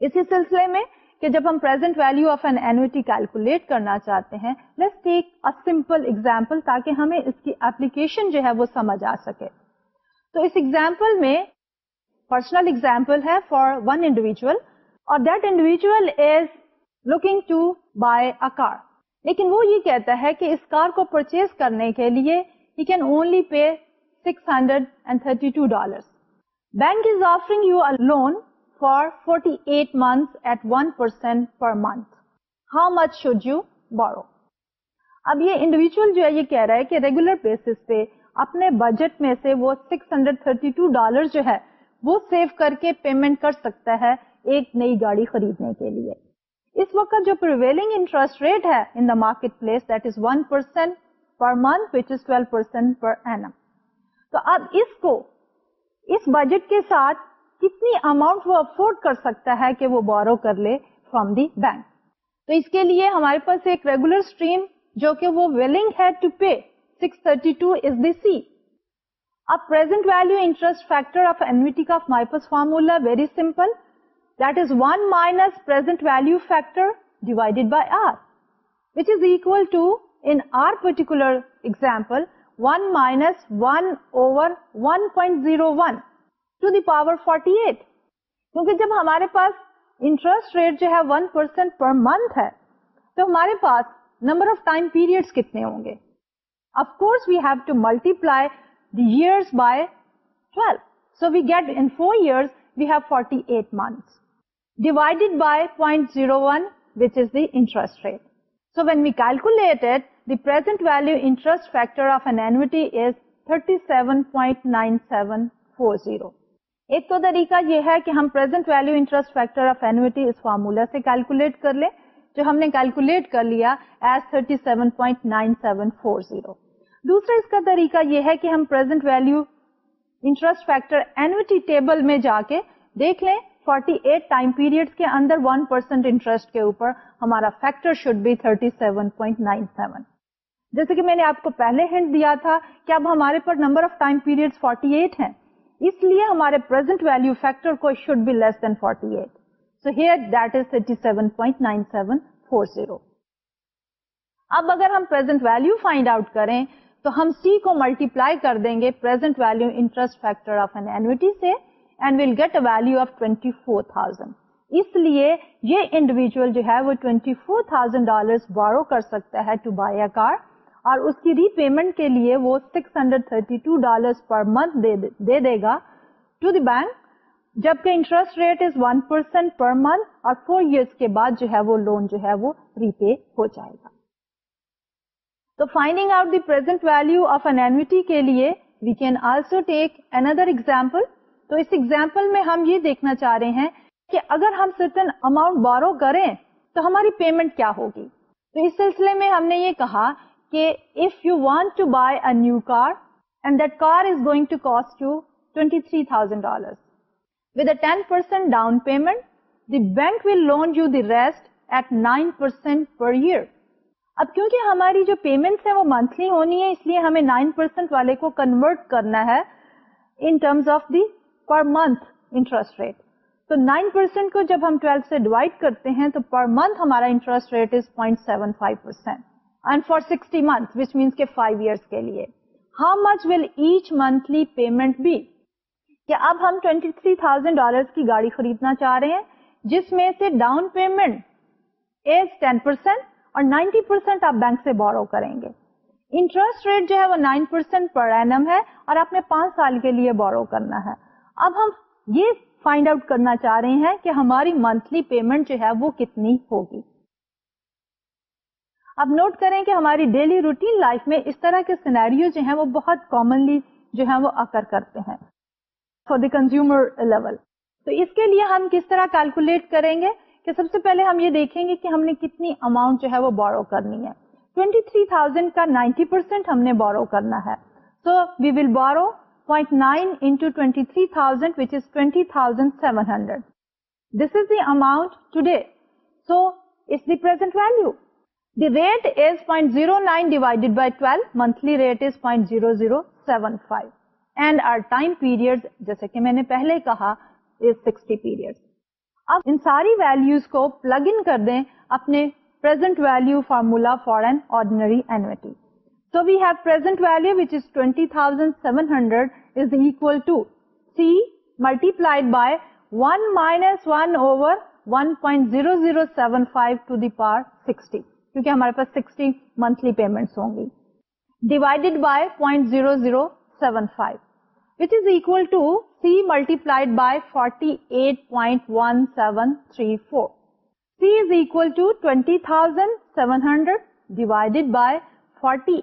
اسی سلسلے میں کہ جب ہم present value of an annuity calculate کرنا چاہتے ہیں let's take a simple example تاکہ ہمیں اس کی اپلیکیشن جو ہے وہ سمجھ آ سکے۔ تو اس ایگزامپل میں پرسنل ایگزامپل ہے فار ون انڈیویجل اور that individual is looking to buy a car لیکن وہ یہ کہتا ہے کہ اس کار کو پرچیز کرنے کے لیے ہی can only pay six hundred and thirty two dollar bank is offering you a loan for forty eight month at one percent per month how much should you borrow اب یہ انڈیویجل جو ہے یہ کہہ رہا ہے کہ ریگولر بیسس پہ اپنے بجٹ میں سے وہ six hundred thirty two dollar جو ہے وہ سیو کر کے پیمنٹ کر سکتا ہے ایک نئی گاڑی خریدنے کے لیے۔ اس وقت جو پرویلنگ انٹرسٹ ریٹ ہے in the market place that is one percent per month which is twelve percent per annum تو اب اس کو، اس بجٹ کے ساتھ کتنی اماؤنٹ وہ افورڈ کر سکتا ہے کہ وہ بورو کر لے فرام دی بینک تو اس کے لیے ہمارے پاس ایک ریگولر اسٹریم جو کہ وہ ویلنگ ہے to pay six thirty two is the C اب present value interest factor of annuity کا مائی پاس formula very simple that is one minus present value factor divided by R which is equal to in our particular example one minus one over one point zero one to the power forty eight کیونکہ جب ہمارے پاس interest rate جو ہے one percent per month ہے تو ہمارے پاس نمبر آف ٹائم پیریڈ کتنے ہوں گے of course we have to multiply the years by twelve so we get in four years we have forty eight months divided by point zero one which is the interest rate so when we calculated the present value interest factor of an annuity is thirty seven point nine seven four zero ایک تو طریقہ یہ ہے کہ ہم present value interest factor of annuity us formula سے calculate کر لیں جو ہم نے کیلکولیٹ کر لیا as thirty seven point nine seven four zero دوسرا اس کا طریقہ یہ ہے کہ ہم present value interest factor annuity table میں جا کے دیکھ لیں 48 ایٹ ٹائم پیریڈ کے اندر 1 پرسینٹ انٹرسٹ کے اوپر ہمارا فیکٹر شوڈ بی 37.97 جیسے کہ میں نے آپ کو پہلے ہنٹ دیا تھا کہ اب ہمارے پر نمبر آف ٹائم پیریڈ 48 ہیں، اس لیے ہمارے پرزینٹ ویلو فیکٹر کو should be less than 48 so here that is 37.9740 اب اگر ہم پرزینٹ ویلو فائنڈ آؤٹ کریں، تو ہم سی کو ملٹی پلائی کر دیں گے present value interest factor of an annuity سے and will get a value of twenty four thousand اس لیے یہ انڈیویجل جو ہے وہ twenty four thousand dollar borrow کر سکتا ہے ٹو بائی اے کار اور اس کی ری پیمنٹ کے لیے وہ six hundred thirty two dollar per month دے دے گا ٹو دی بینک جبکہ interest rate is one percent per month اور فور ایئرس کے بعد جو ہے وہ لون جو ہے وہ ری پے ہو جائے گا. تو finding out the present value of an annuity کے لیے we can also take another example تو اس ایگزامپل میں ہم یہ دیکھنا چاہ رہے ہیں کہ اگر ہم سرٹن اماؤنٹ بورو کریں تو ہماری پیمنٹ کیا ہوگی؟ تو اس سلسلے میں ہم نے یہ کہا کہ if you want to buy a new car and that car is going to cost you twenty three thousand dollar with a ten percent down payment the bank will loan you the rest at nine percent per year اب کیونکہ ہماری جو payment ہے وہ monthly ہونی ہے اس لیے ہمیں نائن پرسینٹ والے کو کنورٹ کرنا ہے in terms of the per month interest rate تو نائن پرسینٹ کو جب ہم ٹویلو سے ڈیوائڈ کرتے ہیں تو پر منتھ ہمارا interest rate is point seven five percent and for sixty month which means کے فائیو ایئرس کے لیے. How much will each monthly payment be کہ اب ہم ٹوینٹی تھری تھاؤزینڈ ڈالر کی گاڑی خریدنا چاہ رہے ہیں، جس میں سے down payment is ten percent اور نائنٹی پرسینٹ آپ بینک سے بورو کریں گے. انٹرسٹ ریٹ جو ہے وہ نائن پرسینٹ پر اینم ہے اور آپ نے پانچ سال کے لیے بورو کرنا ہے. اب ہم یہ فائنڈ آؤٹ کرنا چاہ رہے ہیں کہ ہماری منتھلی پیمنٹ جو ہے وہ کتنی ہوگی۔ اب نوٹ کریں کہ ہماری ڈیلی روٹین لائف میں اس طرح کے سینیریو جو ہیں وہ بہت کامنلی جو ہیں وہ اکر کرتے ہیں فار دی کنزیومر لیول تو اس کے لیے ہم کس طرح کیلکولیٹ کریں گے کہ سب سے پہلے ہم یہ دیکھیں گے کہ ہم نے کتنی اماؤنٹ جو ہے وہ بورو کرنی ہے۔ ٹوینٹی تھری تھاؤزینڈ کا نائنٹی پرسینٹ ہم نے بورو کرنا ہے۔ So we will borrow 0.9 into 23,000, which is 20,700. This is the amount today. So it's the present value. The rate is 0.09 divided by 12. Monthly rate is 0.0075. And our time period, جیسے کہ میں نے پہلے کہا, is 60 periods. اب ان ساری values کو پلگ ان کر دیں اپنے present value formula for an ordinary annuity. So we have present value which is 20,700 is equal to C multiplied by 1 minus 1 over 1.0075 to the power 60 کیونکہ ہمارے پاس 60 منتھلی پیمنٹس ہوں گی divided by point zero zero seven five which is equal to C multiplied by forty eight point one seven three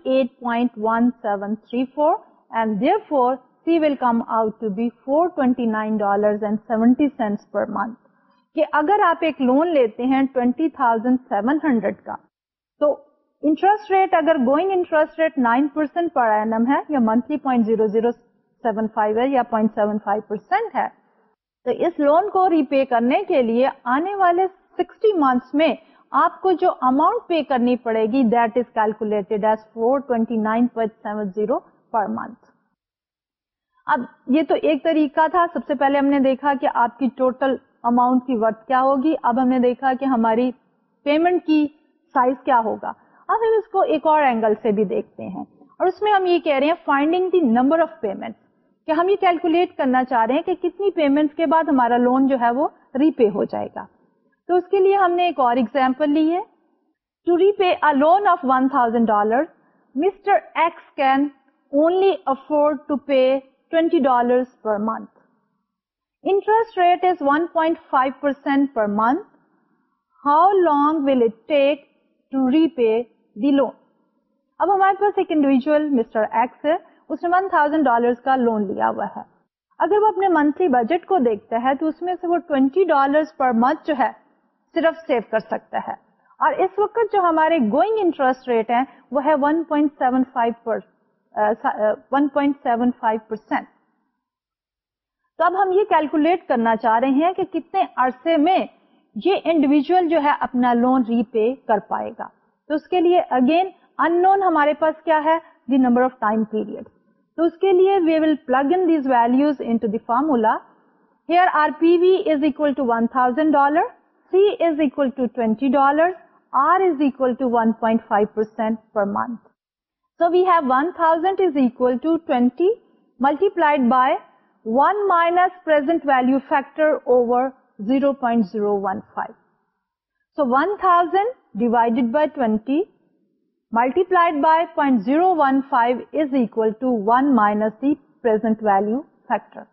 four C is equal to twenty thousand seven hundred divided by forty کہ اگر آپ ایک loan لیتے ہیں twenty thousand seven hundred کا تو interest rate اگر going interest rate nine percent per annum ہے یا monthly point zero zero seven five ہے یا پوائنٹ سیون فائیو پرسینٹ ہے تو اس لون کو ری پے کرنے کے لیے آنے والے سکسٹی منتھس میں آپ کو جو اماؤنٹ پے کرنی پڑے گی that is calculated as four twenty nine seven zero per month اب یہ تو ایک طریقہ تھا. سب سے پہلے ہم نے دیکھا کہ آپ کی ٹوٹل اماؤنٹ کی ورتھ کیا ہوگی. اب ہم نے دیکھا کہ ہماری پیمنٹ کی سائز کیا ہوگا. اب ہم اس کو ایک اور اینگل سے بھی دیکھتے ہیں. اور اس میں ہم یہ کہہ رہے ہیں finding the number of payment کہ ہم یہ کیلکولیٹ کرنا چاہ رہے ہیں کہ کتنی پیمنٹ کے بعد ہمارا لون جو ہے وہ ری پے ہو جائے گا. تو اس کے لیے ہم نے ایک اور ایگزامپل لی ہے۔ To repay a loan of one thousand dollar mister X can only afford to pay twenty dollar per month interest rate is one point five percent per month how long will it take to repay the loan اب ہمارے پاس ایک individual mister x ہے، اس نے one thousand dollar کا loan لیا ہوا ہے۔ اگر وہ اپنے منتھلی بجٹ کو دیکھتا ہے تو اس میں سے وہ ٹوینٹی ڈالر پر منتھ جو ہے صرف سیو کر سکتا ہے۔ اور اس وقت جو ہمارے گوئنگ انٹرسٹ ریٹ ہے وہ ہے one point seven five one point seven five percent تو اب ہم یہ کیلکولیٹ کرنا چاہ رہے ہیں کہ کتنے عرصے میں یہ انڈیویجل جو ہے اپنا لون ری پے کر پائے گا۔ تو اس کے لیے اگین ان نون ہمارے پاس کیا ہے؟ The number of time period تو اس کے لیے we will plug in these values into the formula here are P V is equal to one thousand dollar C is equal to twenty dollar R is equal to one point five percent per month so we have one thousand is equal to twenty multiplied by one minus present value factor over 0.015. So 1000 divided by 20 multiplied by 0.015 is equal to 1 minus the present value factor.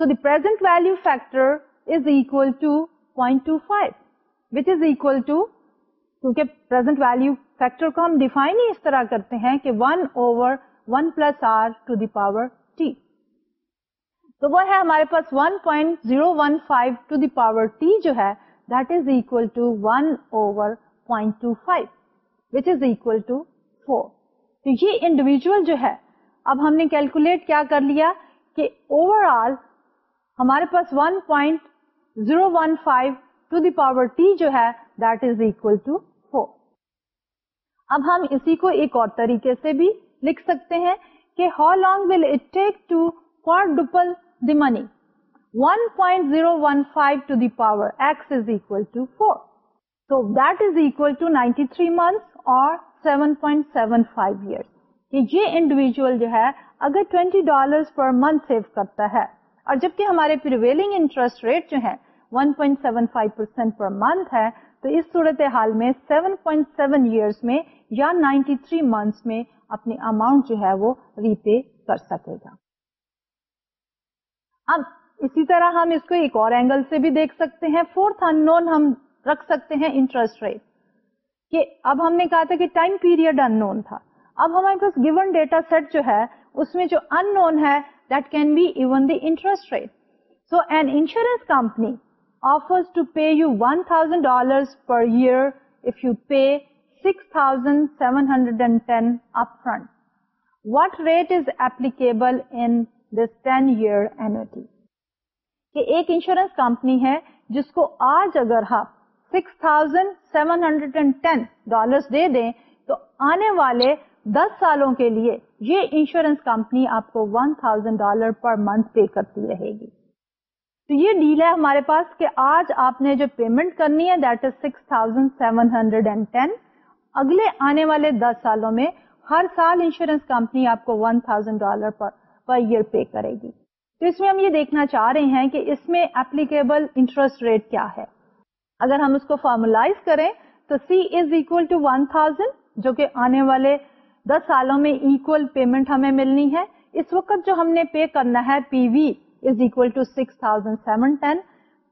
So the present value factor is equal to 0.25 which is equal to کیونکہ present value factor کو ہم define ہی اس طرح کرتے ہیں کہ one over one plus R to the power T تو وہ ہے ہمارے پاس 1.015 ٹو دی پاور ٹی جو ہے that is equal to one over point two five which is equal to four تو یہ انڈیویجل جو ہے، اب ہم نے کیلکولیٹ کیا کر لیا کہ اوور آل ہمارے پاس 1.015 ٹو دی پاور ٹی جو ہے that is equal to four اب ہم اسی کو ایک اور طریقے سے بھی لکھ سکتے ہیں کہ how long will it take to for double the money. 1.015 to the power x is equal to 4. So that is equal to 93 months or 7.75 years. کہ یہ انڈیویجل جو ہے، اگر 20 ڈالر پر منتھ سیو کرتا ہے، اور جبکہ ہمارے پریویلنگ انٹرسٹ ریٹ جو ہے 1.75 پرسینٹ پر منتھ ہے تو اس صورت حال میں 7.7 ایئرس میں یا 93 منتھس میں اپنی اماؤنٹ جو ہے وہ ری پے کر سکے گا اب اسی طرح ہم اس کو ایک اور اینگل سے بھی دیکھ سکتے ہیں فورتھ ان نون ہم رکھ سکتے ہیں انٹرسٹ ریٹ کہ اب ہم نے کہا تھا کہ ٹائم پیریڈ ان نون تھا اب ہمارے پاس گیون ڈیٹا سیٹ جو ہے اس میں جو ان نون ہے that can be even the interest rate so an insurance company offers to pay you one thousand dollar per year if you pay six thousand seven hundred and ten up front what rate is applicable in this 10 year annuity? کہ ایک insurance company ہے جس کو آج اگر آپ six thousand seven hundred and ten dollar دے دیں تو آنے والے دس سالوں کے لیے یہ انشورنس کمپنی آپ کو one thousand dollar per month pay کرتی رہے گی تو یہ ڈیل ہے ہمارے پاس کہ آج آپ نے جو پیمنٹ کرنی ہے that is six thousand seven hundred and ten اگلے آنے والے دس سالوں میں ہر سال انشورنس کمپنی آپ کو one thousand dollar per year pay کرے گی۔ تو اس میں ہم یہ دیکھنا چاہ رہے ہیں کہ اس میں اپلیکیبل انٹرسٹ ریٹ کیا ہے۔ اگر ہم اس کو فارملائز کریں تو C is equal to one thousand جو کہ آنے والے دس سالوں میں اکول پیمنٹ ہمیں ملنی ہے۔ اس وقت جو ہم نے پے کرنا ہے P V is equal to six thousand seven ten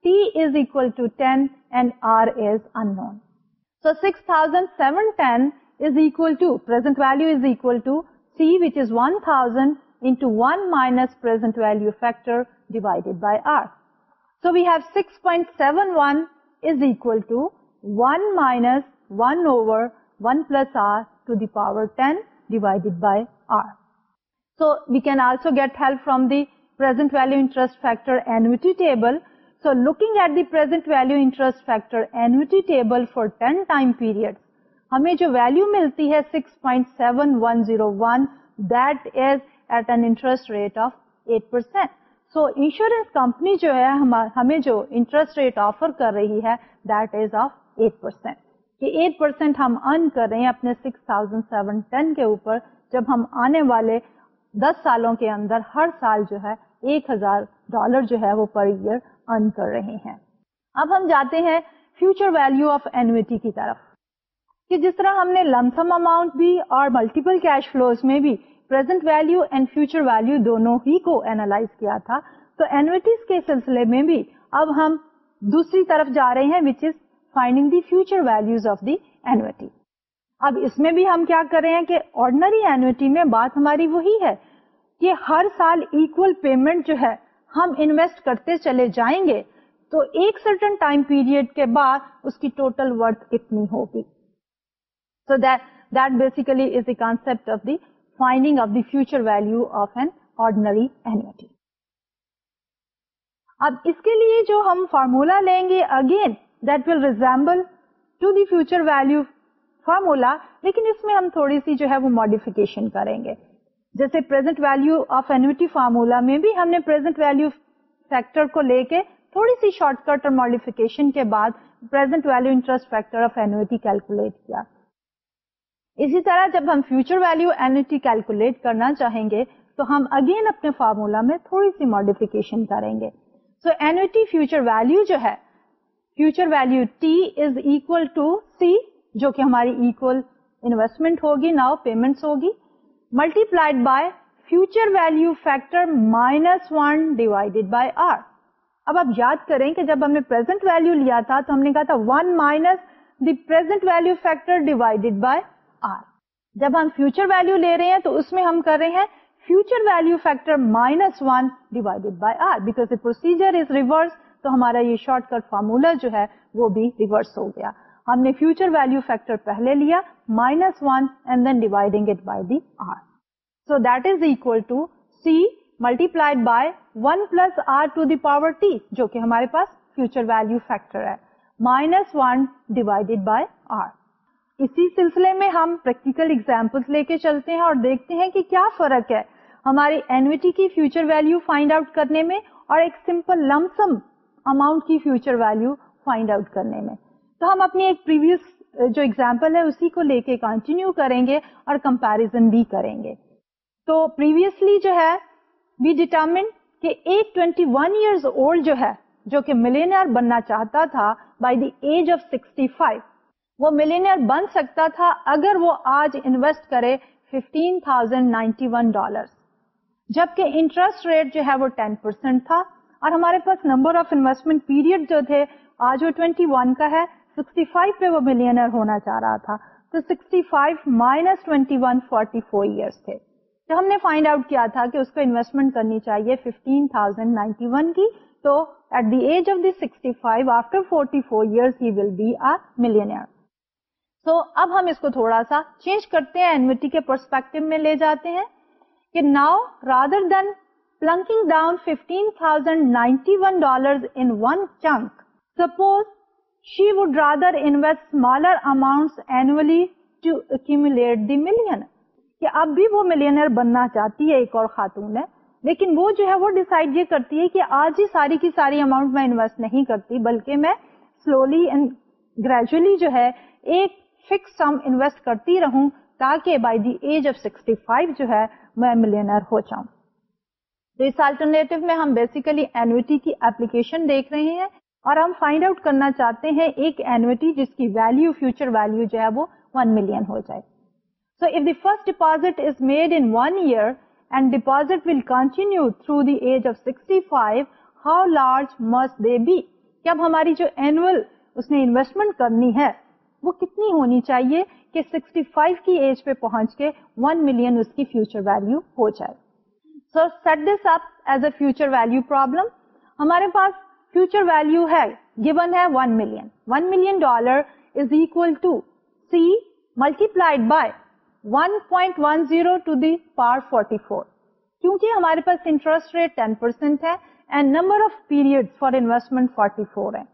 T is equal to ten and R is unknown so six thousand seven ten is equal to present value is equal to C which is one thousand into 1 minus present value factor divided by R. So we have 6.71 is equal to 1 minus 1 over 1 plus R to the power 10 divided by R. So we can also get help from the present value interest factor annuity table. So looking at the present value interest factor annuity table for 10 time periods, ہمیں جو value ملتی ہے 6.7101 that is at an interest rate of eight percent so insurance company جو ہے ہمیں جو interest rate offer کر رہی ہے that is of eight percent کہ ایٹ پرسینٹ ہم ارن کر رہے ہیں اپنے سکس تھاؤزینڈ سیون ٹین کے اوپر جب ہم آنے والے دس سالوں کے اندر ہر سال جو ہے ایک ہزار ڈالر جو ہے وہ پر ایئر ارن کر رہے ہیں۔ اب ہم جاتے ہیں فیوچر ویلو آف اینوٹی کی طرف۔ کہ جس طرح ہم نے لمسم اماؤنٹ بھی اور ملٹیپل کیش فلوز میں بھی present value and future value دونوں ہی کو اینالائز کیا تھا، تو اینوٹیز کے سلسلے میں بھی اب ہم دوسری طرف جا رہے ہیں which is finding the future values of the annuity اب اس میں بھی ہم کیا کر رہے ہیں کہ آرڈنری اینوٹی میں بات ہماری وہی ہے کہ ہر سال ایکول پیمنٹ جو ہے ہم انویسٹ کرتے چلے جائیں گے، تو ایک سرٹن ٹائم پیریڈ کے بعد اس کی ٹوٹل ورتھ کتنی ہوگی؟ So that basically is the concept of the finding of the future value of an ordinary annuity اب اس کے لیے جو ہم فارمولا لیں گے again that will resemble to the future value formula لیکن اس میں ہم تھوڑی سی جو ہے وہ ماڈیفکیشن کریں گے۔ جیسے present value of annuity formula میں بھی ہم نے پرزینٹ ویلو فیکٹر کو لے کے تھوڑی سی شارٹ کٹ اور ماڈیفکیشن کے بعد present value interest factor of annuity calculate کیا۔ اسی طرح جب ہم فیوچر ویلو اینٹی کیلکولیٹ کرنا چاہیں گے تو ہم اگین اپنے فارمولا میں تھوڑی سی ماڈیفکیشن کریں گے۔ سو اینوٹی فیوچر ویلو جو ہے future value T is equal to C جو کہ ہماری اکول انویسٹمنٹ ہوگی ناؤ پیمنٹ ہوگی۔ Multiplied by future value factor minus one divided by R اب آپ یاد کریں کہ جب ہم نے پرزینٹ ویلو لیا تھا تو ہم نے کہا تھا one minus the present value factor divided by R جب ہم فیوچر ویلو لے رہے ہیں تو اس میں ہم کر رہے ہیں future value factor minus one divided by R because procedure is reverse تو ہمارا یہ شارٹ کٹ فارمولا جو ہے وہ بھی ریورس ہو گیا۔ ہم نے فیوچر ویلو فیکٹر پہلے لیا minus one and then dividing it by the R so that is equal to C multiplied by one plus R to the power T جو کہ ہمارے پاس فیوچر ویلو فیکٹر ہے۔ Minus one divided by R اسی سلسلے میں ہم practical example لے کے چلتے ہیں اور دیکھتے ہیں کہ کیا فرق ہے۔ ہماری اینوٹی کی فیوچر ویلو فائنڈ آؤٹ کرنے میں اور ایک سمپل لمسم اماؤنٹ کی فیوچر ویلو فائنڈ آؤٹ کرنے میں۔ تو ہم اپنی ایک پریویس جو اگزامپل ہے، اسی کو لے کے کنٹینیو کریں گے اور کمپیرزن بھی کریں گے۔ تو پریویسلی جو ہے وی ڈیٹرمن کہ ایک ٹوینٹی ون ایئرز اولڈ جو ہے، جو کہ ملینئر بننا چاہتا تھا by the age of sixty five وہ ملینئر بن سکتا تھا اگر وہ آج انویسٹ کرے fifteen thousand ninety one dollar جبکہ انٹرسٹ ریٹ جو ہے، وہ ٹین پرسینٹ تھا۔ اور ہمارے پاس نمبر آف انویسٹمنٹ پیریڈ جو تھے، آج وہ ٹوینٹی ون کا ہے۔ سکسٹی فائیو پہ وہ ملینئر ہونا چاہ رہا تھا۔ تو sixty five minus twenty one forty four years تھے۔ تو ہم نے فائنڈ آؤٹ کیا تھا کہ اس کو انویسٹمنٹ کرنی چاہیے ففٹین تھاؤزینڈ نائنٹی ون کی۔ تو at the age of the sixty five after forty four years he will be a millionaire تو اب ہم اس کو تھوڑا سا چینج کرتے ہیں اینوٹی کے پرسپیکٹو میں لے جاتے ہیں کہ now rather than plunking down fifteen thousand ninety one dollar in one chunk suppose she would rather invest smaller amount annually to accumulate the million کہ اب بھی وہ ملینئر بننا چاہتی ہے ایک اور خاتون ہے، لیکن وہ جو ہے وہ ڈسائڈ یہ کرتی ہے کہ آج ہی ساری کی ساری اماؤنٹ میں انویسٹ نہیں کرتی، بلکہ میں سلولی اینڈ گریجولی جو ہے ایک فکس سم انویسٹ کرتی رہوں تاکہ by the age of sixty five جو ہے میں ملینئر ہو جاؤں۔ تو اس آلٹرنیٹو میں ہم بیسیکلی اینوٹی کی اپلیکیشن دیکھ رہے ہیں۔ اور ہم فائنڈ آؤٹ کرنا چاہتے ہیں ایک اینوٹی جس کی ویلو فیوچر ویلو جو ہے وہ ون ملین ہو جائے۔ So if the first deposit is made in one year and deposit will continue through the age of sixty five how large must they be کہ اب ہماری جو اینوئل اس نے انویسٹمنٹ کرنی ہے، وہ کتنی ہونی چاہیے کہ 65 کی ایج پہ پہنچ کے 1 ملین اس کی فیوچر ویلو ہو جائے۔ So set this up as a future value problem ہمارے پاس فیوچر ویلو ہے گیون ہے 1 million 1 million dollar is equal to C multiplied by 1.10 to the power 44 کیونکہ ہمارے پاس انٹرسٹ ریٹ 10 پرسینٹ ہے and number of period for investment 44 ہے.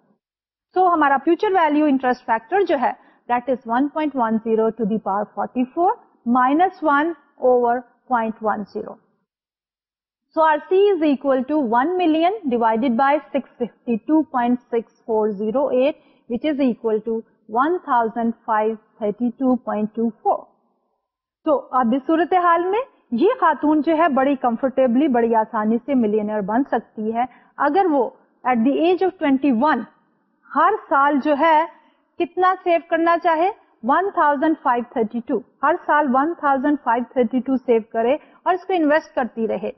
So ہمارا فیوچر ویلو انٹرسٹ فیکٹر جو ہے that is 1.10 to the power 44 minus one over point one zero so R C is equal to one million divided by six fifty two point six four zero eight which is equal to one thousand five thirty two point two four تو اب اس صورت حال میں یہ خاتون جو ہے بڑی کمفرٹیبلی بڑی آسانی سے ملینئر بن سکتی ہے۔ اگر وہ at the age of twenty one ہر سال جو ہے کتنا سیو کرنا چاہے؟ 1532 ہر سال 1532 سیو کرے اور اس کو انویسٹ کرتی رہے۔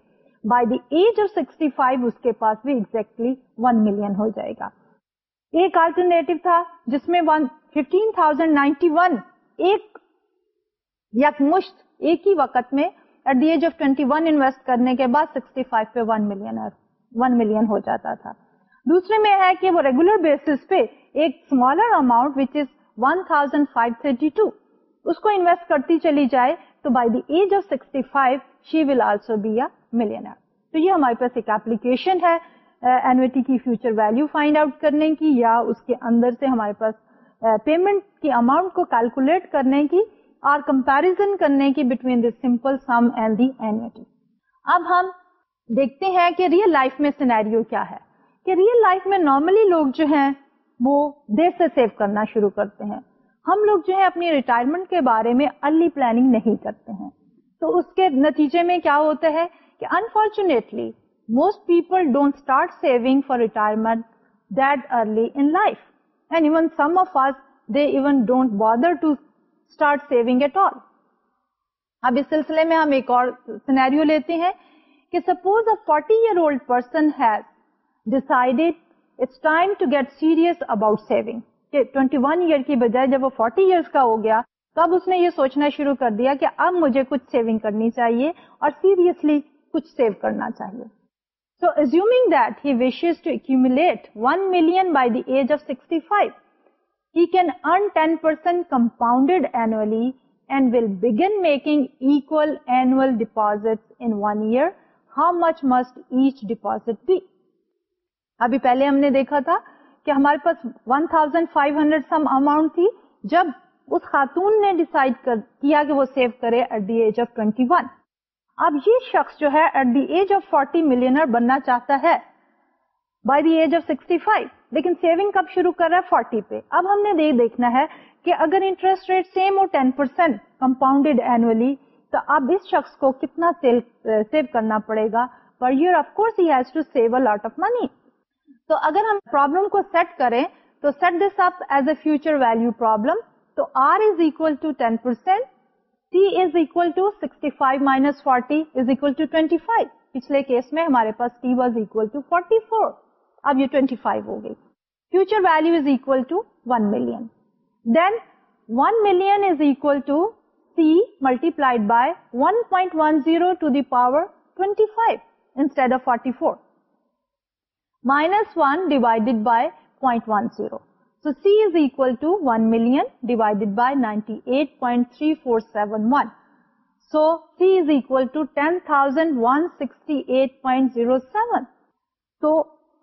بائی دی ایج آف 65 اس کے پاس بھی ایگزیکٹلی ون ملین ہو جائے گا ایک آلٹرنیٹو تھا جس میں 15,091 ایک یک مشت ایک ہی وقت میں at the age of 21 invest کرنے کے بعد 65 پہ 1 ملین 1 ملین ہو جاتا تھا دوسرے میں ہے کہ وہ ریگولر بیسس پہ ایک smaller amount which is one thousand five thirty two اس کو انویسٹ کرتی چلی جائے تو by the age of sixty five she will also be a millionaire تو یہ ہمارے پاس ایک اپلیکیشن ہے uh, اینوٹی کی فیوچر ویلو فائنڈ آؤٹ کرنے کی یا اس کے اندر سے ہمارے پاس uh, پیمنٹ کی اماؤنٹ کو کیلکولیٹ کرنے کی اور کمپیرزن کرنے کی between the simple sum and the annuity اب ہم دیکھتے ہیں کہ ریئل لائف میں سینیریو کیا ہے. کہ ریئل لائف میں نارملی لوگ جو ہیں وہ دیر سے سیو کرنا شروع کرتے ہیں. ہم لوگ جو ہے اپنی ریٹائرمنٹ کے بارے میں ارلی پلاننگ نہیں کرتے ہیں۔ تو اس کے نتیجے میں کیا ہوتا ہے کہ unfortunately most people don't start saving for retirement that early in life and even some of us they even don't bother to start saving at all اب اس سلسلے میں ہم ایک اور سینیریو لیتے ہیں کہ suppose a forty year old person has decided it's time to get serious about saving کہ 21 ایئر کی بجائے جب وہ 40 ایئرس کا ہو گیا، تب اس نے یہ سوچنا شروع کر دیا کہ اب مجھے کچھ سیونگ کرنی چاہیے اور سیریسلی کچھ سیو کرنا چاہیے۔ So assuming that he wishes to accumulate 1 million by the age of 65 he can earn 10 percent compounded annually and will begin making equal annual deposit in one year how much must each deposit be ابھی پہلے ہم نے دیکھا تھا کہ ہمارے پاس 1500 سم amount تھی، جب اس خاتون نے ڈسائڈ کیا کہ وہ سیو کرے ایٹ دی ایج آف 21 اب یہ شخص جو ہے at the age of 40 millionaire بننا چاہتا ہے بائی دی ایج آف 65 لیکن سیونگ کب شروع کر رہا ہے؟ 40 پہ۔ اب ہم نے دیکھنا ہے کہ اگر انٹرسٹ ریٹ سیم ہو 10% پرسینٹ کمپاؤنڈیڈ اینولی تو اب اس شخص کو کتنا سیو کرنا پڑے گا۔ Per year of course he has to save a lot of money تو اگر ہم پرابلم کو سیٹ کریں، تو set this up as a future value problem تو R is equal to ten percent C is equal to sixty five minus forty is equal to twenty five پچھلے case میں ہمارے پاس T was equal to forty four اب یہ twenty five ہو گئی. Future value is equal to one million then one million is equal to C multiplied by one point one zero to the power twenty five instead of forty four minus 1 divided by 0.10. So C is equal to 1 million divided by 98.3471. So C is equal to ten thousand eight point zero seven تو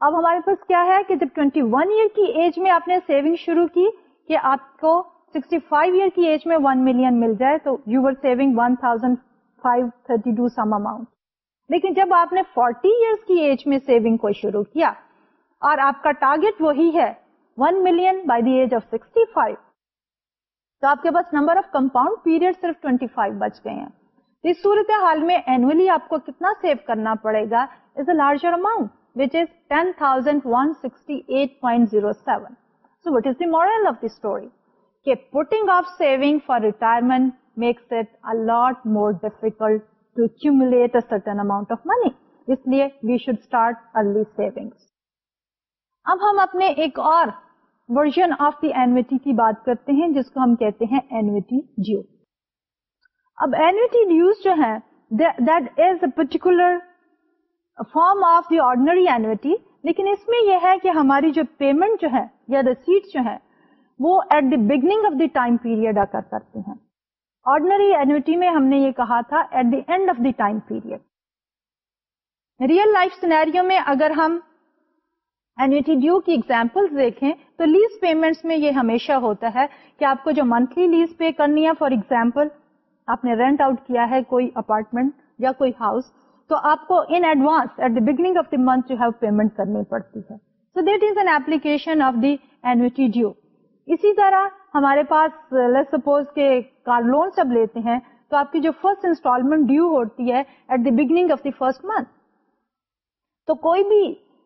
اب ہمارے پاس کیا ہے کہ جب 21 one year کی age میں آپ نے سیونگ شروع کی کہ آپ کو 65 فائیو ایئر کی ایج میں 1 ملین مل جائے تو you were saving one thousand five thirty two some amount لیکن جب آپ نے 40 ایئرس کی ایج میں سیونگ کو شروع کیا اور آپ کا ٹارگیٹ وہی ہے 1 million by the age of 65 تو آپ کے پاس نمبر آف کمپاؤنڈ پیریڈ صرف 25 بچ گئے ہیں۔ اس صورت حال میں اینولی آپ کو کتنا سیو کرنا پڑے گا is a larger amount which is ten thousand one sixty eight point zero seven so what is the moral of the story کہ putting off saving for retirement makes it a lot more difficult to accumulate a certain amount of money. اس لیے we should start early saving اب ہم اپنے ایک اور version of the annuity کی بات کرتے ہیں، جس کو ہم کہتے ہیں اینوٹی ڈیو اب اینوٹی ڈیوز جو ہے that is a particular form of the ordinary annuity لیکن اس میں یہ ہے کہ ہماری جو پیمنٹ جو ہے یا ریسیٹ جو ہے وہ at the beginning of the time period occur کرتے ہیں۔ آرڈنری اینوٹی میں ہم نے یہ کہا تھا at the end of the time period real life scenario میں اگر ہم اینوٹی ڈیو کی ایگزامپل دیکھیں تو لیز پیمنٹس میں یہ ہمیشہ ہوتا ہے کہ آپ کو جو منتھلی لیز پے کرنی ہے فار ایگزامپل آپ نے رینٹ آؤٹ کیا ہے کوئی اپارٹمنٹ یا کوئی ہاؤس تو آپ کو in advance at the beginning of the month جو ہے پیمنٹ کرنی پڑتی ہے. So that is an application of the annuity due اسی طرح ہمارے پاس لیٹ سپوز کے کار لون سب لیتے ہیں، تو آپ کی جو فرسٹ انسٹالمنٹ ڈیو ہوتی ہے at the beginning of the first month تو کوئی بھی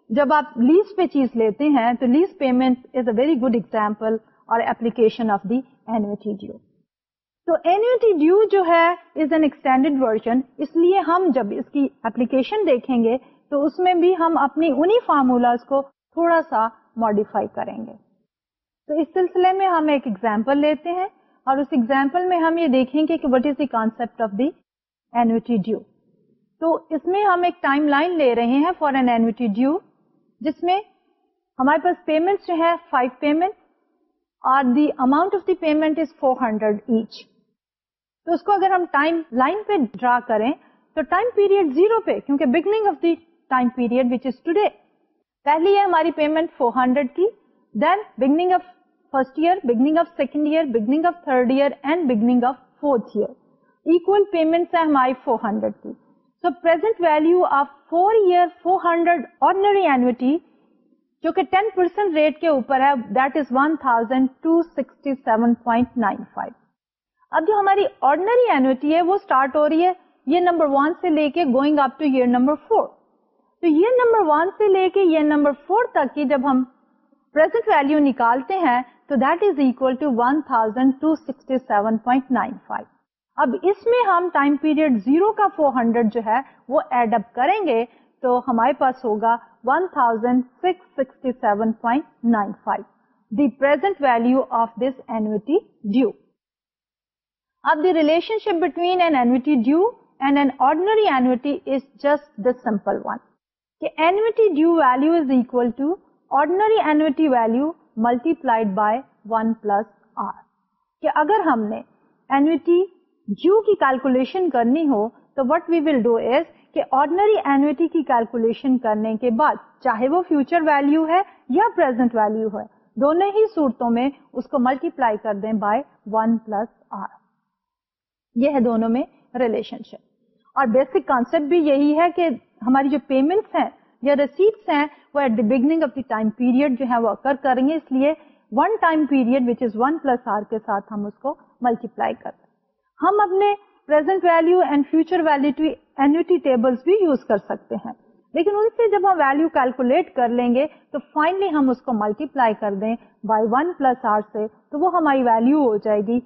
جب آپ لیز پہ چیز لیتے ہیں، تو lease payment is a very good example اور application of the annuity due تو اینوٹی ڈیو جو ہے از این ایکسٹینڈیڈ ورژن اس لیے ہم جب اس کی اپلیکیشن دیکھیں گے، تو اس میں بھی ہم اپنی انہی فارمولاز کو تھوڑا سا ماڈیفائی کریں گے. تو اس سلسلے میں ہم ایک ایگزامپل لیتے ہیں اور اس ایگزامپل میں ہم یہ دیکھیں گے کہ what is the concept of the annuity due تو اس میں ہم ایک ٹائم لائن لے رہے ہیں فار این اینوٹی ڈیو جس میں ہمارے پاس پیمنٹ جو ہے فائیو پیمنٹ اور the amount of the payment is four hundred each تو اس کو اگر ہم ٹائم لائن پہ ڈرا کریں تو ٹائم پیریڈ زیرو پہ، کیونکہ beginning of the time period which is today پہلی ہے ہماری پیمنٹ فور ہنڈریڈ کی then beginning of first year beginning of second year beginning of third year and beginning of fourth year equal payment ہے ہماری four hundred کی so present value of four year four hundred ordinary annuity جو کہ ten percent rate کے اوپر ہے that is one thousand two sixty seven point nine five اب جو ہماری آرڈنری اینوٹی ہے، وہ اسٹارٹ ہو رہی ہے یہ نمبر ون سے لے کے going up to year number four تو یہ نمبر ون سے لے کے یہ نمبر فور تک کی جب ہم پرزینٹ ویلو نکالتے ہیں تو that is equal to one thousand two sixty seven point nine five اب اس میں ہم ٹائم پیریڈ زیرو کا فور ہنڈریڈ جو ہے، وہ ایڈ اپ کریں گے تو ہمارے پاس ہوگا one thousand six sixty seven point nine five the present value of this annuity due اب the relationship between an annuity due and an ordinary annuity is just the simple one کہ annuity due value is equal to ordinary annuity value multiplied by one plus r کہ اگر ہم نے annuity due کی calculation کرنی ہو، تو what we will do is کہ ordinary annuity کی کیلکولیشن کرنے کے بعد، چاہے وہ فیوچر ویلو ہے یا پرزینٹ ویلو ہے، دونوں ہی صورتوں میں اس کو ملٹی پلائی کر دیں بائی ون پلس آر یہ ہے دونوں میں ریلیشن شپ اور بیسک کانسپٹ بھی یہی ہے کہ ہماری جو پیمنٹس ہیں یا ریسیپٹس ہیں وہ at the beginning of the time period جو ہے وہ اکر کریں گے۔ اس لیے one time period which is one plus r کے ساتھ ہم اس کو ملٹی پلائی کرتے ہم اپنے present value and future value annuity tables بھی یوز کر سکتے ہیں۔ لیکن ان سے جب ہم ویلو کیلکولیٹ کر لیں گے تو فائنلی ہم اس کو ملٹی پلائی کر دیں بائی ون پلس آر سے تو وہ ہماری ویلو ہو جائے گی۔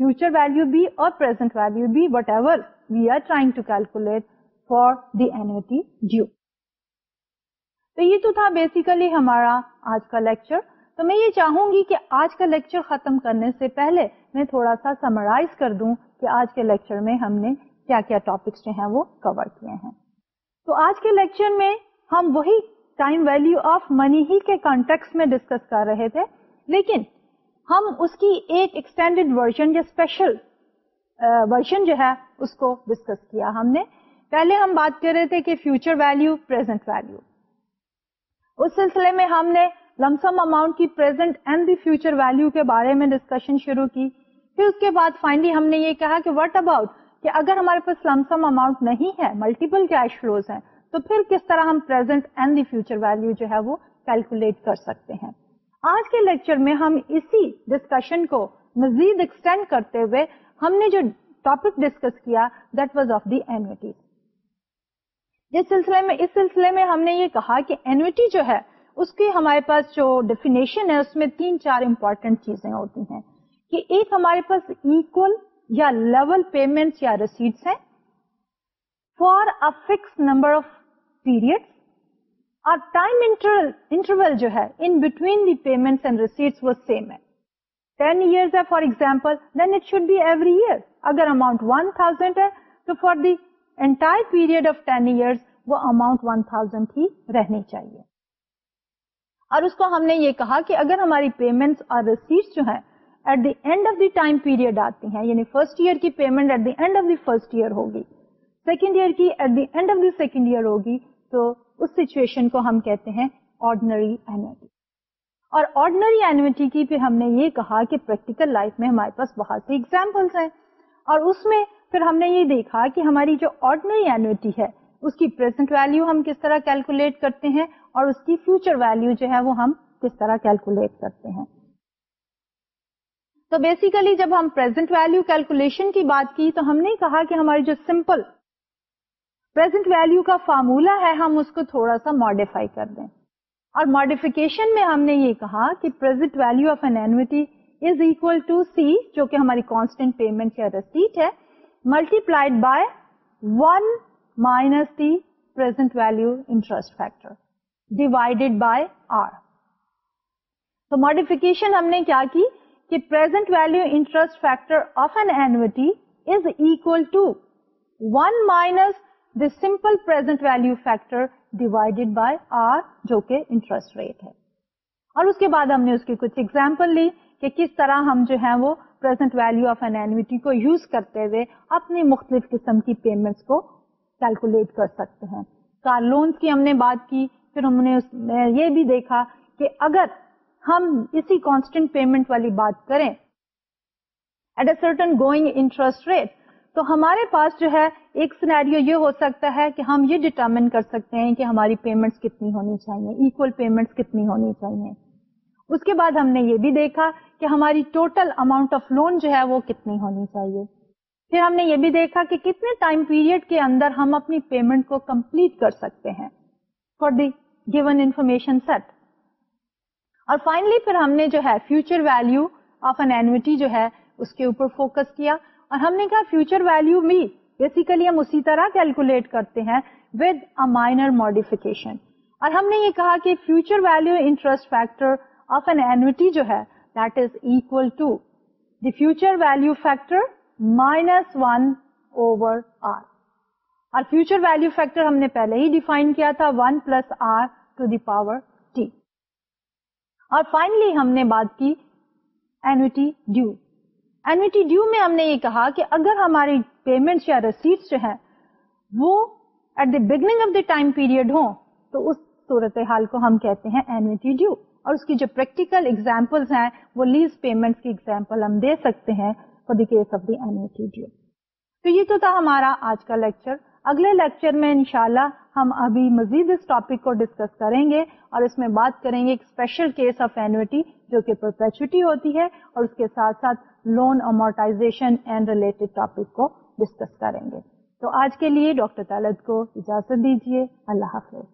فیوچر ویلو بھی اور پرزینٹ ویلو بھی whatever we are trying to calculate for the annuity due تو یہ تو تھا بیسیکلی ہمارا آج کا لیکچر تو میں یہ چاہوں گی کہ آج کا لیکچر ختم کرنے سے پہلے میں تھوڑا سا سمرائز کر دوں کہ آج کے لیکچر میں ہم نے کیا کیا ٹاپکس جو ہیں وہ کور کیے ہیں. تو آج کے لیکچر میں ہم وہی ٹائم ویلو آف منی ہی کے کانٹیکس میں ڈسکس کر رہے تھے، لیکن ہم اس کی ایک ایکسٹینڈیڈ ورژن یا اسپیشل ورژن جو ہے اس کو ڈسکس کیا ہم نے. پہلے ہم بات کر رہے تھے کہ فیوچر ویلو پرزینٹ ویلو اس سلسلے میں ہم نے لمسم اماؤنٹ کی present and the future value کے بارے میں ڈسکشن شروع کی۔ پھر اس کے بعد فائنلی ہم نے یہ کہا کہ وٹ اباؤٹ کہ اگر ہمارے پاس لمسم اماؤنٹ نہیں ہے ملٹیپل کیش فلوز ہیں، تو پھر کس طرح ہم present and the future value جو ہے وہ کیلکولیٹ کر سکتے ہیں۔ آج کے لیکچر میں ہم اسی ڈسکشن کو مزید ایکسٹینڈ کرتے ہوئے ہم نے جو ٹاپک ڈسکس کیا that was of the annuity جس سلسلے میں اس سلسلے میں ہم نے یہ کہا کہ اینوٹی جو ہے، اس کی ہمارے پاس جو ڈیفینیشن ہے، اس میں تین چار امپورٹینٹ چیزیں ہوتی ہیں کہ ایک ہمارے پاس ایکول یا لیول پیمنٹ یا ریسیٹس ہیں for a fixed number of period اور ٹائم انٹرول جو ہے in between the payment and receipts وہ سیم ہے۔ ٹین ایئرس ہے for example then it should be every year اگر اماؤنٹ ون تھاؤزینڈ ہے، تو for the entire period of ten years وہ اماؤنٹ ون تھاؤزینڈ ہی رہنی چاہیے۔ اور اس کو ہم نے یہ کہا کہ اگر ہماری پیمنٹ اور ریسیٹ جو ہے at the end of the time period آتی ہیں یعنی فرسٹ ایئر کی payment at the end of the first year ہوگی۔ سیکنڈ ایئر کی at the end of the second year ہوگی، تو اس سچویشن کو ہم کہتے ہیں آرڈنری اینوٹی اور آرڈنری اینوٹی کی پھر ہم نے یہ کہا کہ پریکٹیکل لائف میں ہمارے پاس بہت سی ایگزامپلس ہیں۔ اور اس میں پھر ہم نے یہ دیکھا کہ ہماری جو آرڈنری اینوٹی ہے، اس کی پرزینٹ ویلو ہم کس طرح کیلکولیٹ کرتے ہیں اور اس کی فیوچر ویلو جو ہے وہ ہم کس طرح کیلکولیٹ کرتے ہیں۔ تو بیسیکلی جب ہم پرزینٹ ویلو کیلکولیشن کی بات کی تو ہم نے کہا کہ ہماری جو سمپل پرزینٹ ویلو کا فارمولا ہے، ہم اس کو تھوڑا سا ماڈیفائی کر دیں۔ اور ماڈیفکیشن میں ہم نے یہ کہا کہ present value of an annuity is equal to C جو کہ ہماری کانسٹینٹ پیمنٹ یا رسیٹ ہے multiplied by one minus the present value interest factor divided by r تو ماڈیفکیشن ہم نے کیا کی کہ present value interest factor of an annuity is equal to one minus the simple present value factor divided by r جو کہ interest rate ہے اور اس کے بعد ہم نے اس کی کچھ ایگزامپل لی کہ کس طرح ہم جو ہے وہ present value of an annuity کو یوز کرتے ہوئے اپنی مختلف قسم کی پیمنٹس کو کیلکولیٹ کر سکتے ہیں۔ کار لونس کی ہم نے بات کی، پھر ہم نے یہ بھی دیکھا کہ اگر ہم اسی کانسٹنٹ پیمنٹ والی بات کریں at a certain going interest rate تو ہمارے پاس جو ہے ایک سینیریو یہ ہو سکتا ہے کہ ہم یہ ڈٹرمن کر سکتے ہیں کہ ہماری پیمنٹس کتنی ہونی چاہیے ایکول پیمنٹس کتنی ہونی چاہیے۔ اس کے بعد ہم نے یہ بھی دیکھا کہ ہماری ٹوٹل اماؤنٹ آف لون جو ہے وہ کتنی ہونی چاہیے۔ پھر ہم نے یہ بھی دیکھا کہ کتنے ٹائم پیریڈ کے اندر ہم اپنی پیمنٹ کو کمپلیٹ کر سکتے ہیں۔ For the given information set اور فائنلی پھر ہم نے جو ہے future value of an annuity جو ہے اس کے اوپر فوکس کیا۔ اور ہم نے کہا فیوچر ویلو بھی بیسیکلی ہم اسی طرح کیلکولیٹ کرتے ہیں ود ا مائنر ماڈیفکیشن اور ہم نے یہ کہا کہ future value interest factor of an annuity جو ہے that is equal to the future value factor minus one over r اور فیوچر ویلو فیکٹر ہم نے پہلے ہی ڈیفائن کیا تھا one plus r to the power t اور فائنلی ہم نے بات کی اینوٹی ڈیو اینوٹی ڈیو میں ہم نے یہ کہا کہ اگر ہماری پیمنٹ یا رسیٹ جو ہے وہ at the beginning of the time period ہو تو اس صورت حال کو ہم کہتے ہیں اینوٹی ڈیو اور اس کی جو پریکٹیکل ایگزامپل ہیں، وہ لیز پیمنٹ کی ایگزامپل ہم دے سکتے ہیں. For the case of the due تو یہ تو تھا ہمارا آج کا لیکچر اگلے لیکچر میں انشاءاللہ ہم ابھی مزید اس ٹاپک کو ڈسکس کریں گے اور اس میں بات کریں گے ایک اسپیشل کیس آف اینوٹی جو کہ پرپیچوٹی ہوتی ہے اور اس کے ساتھ ساتھ loan amortization and related topic کو ڈسکس کریں گے. تو آج کے لیے ڈاکٹر طالب کو اجازت دیجیے. اللہ حافظ.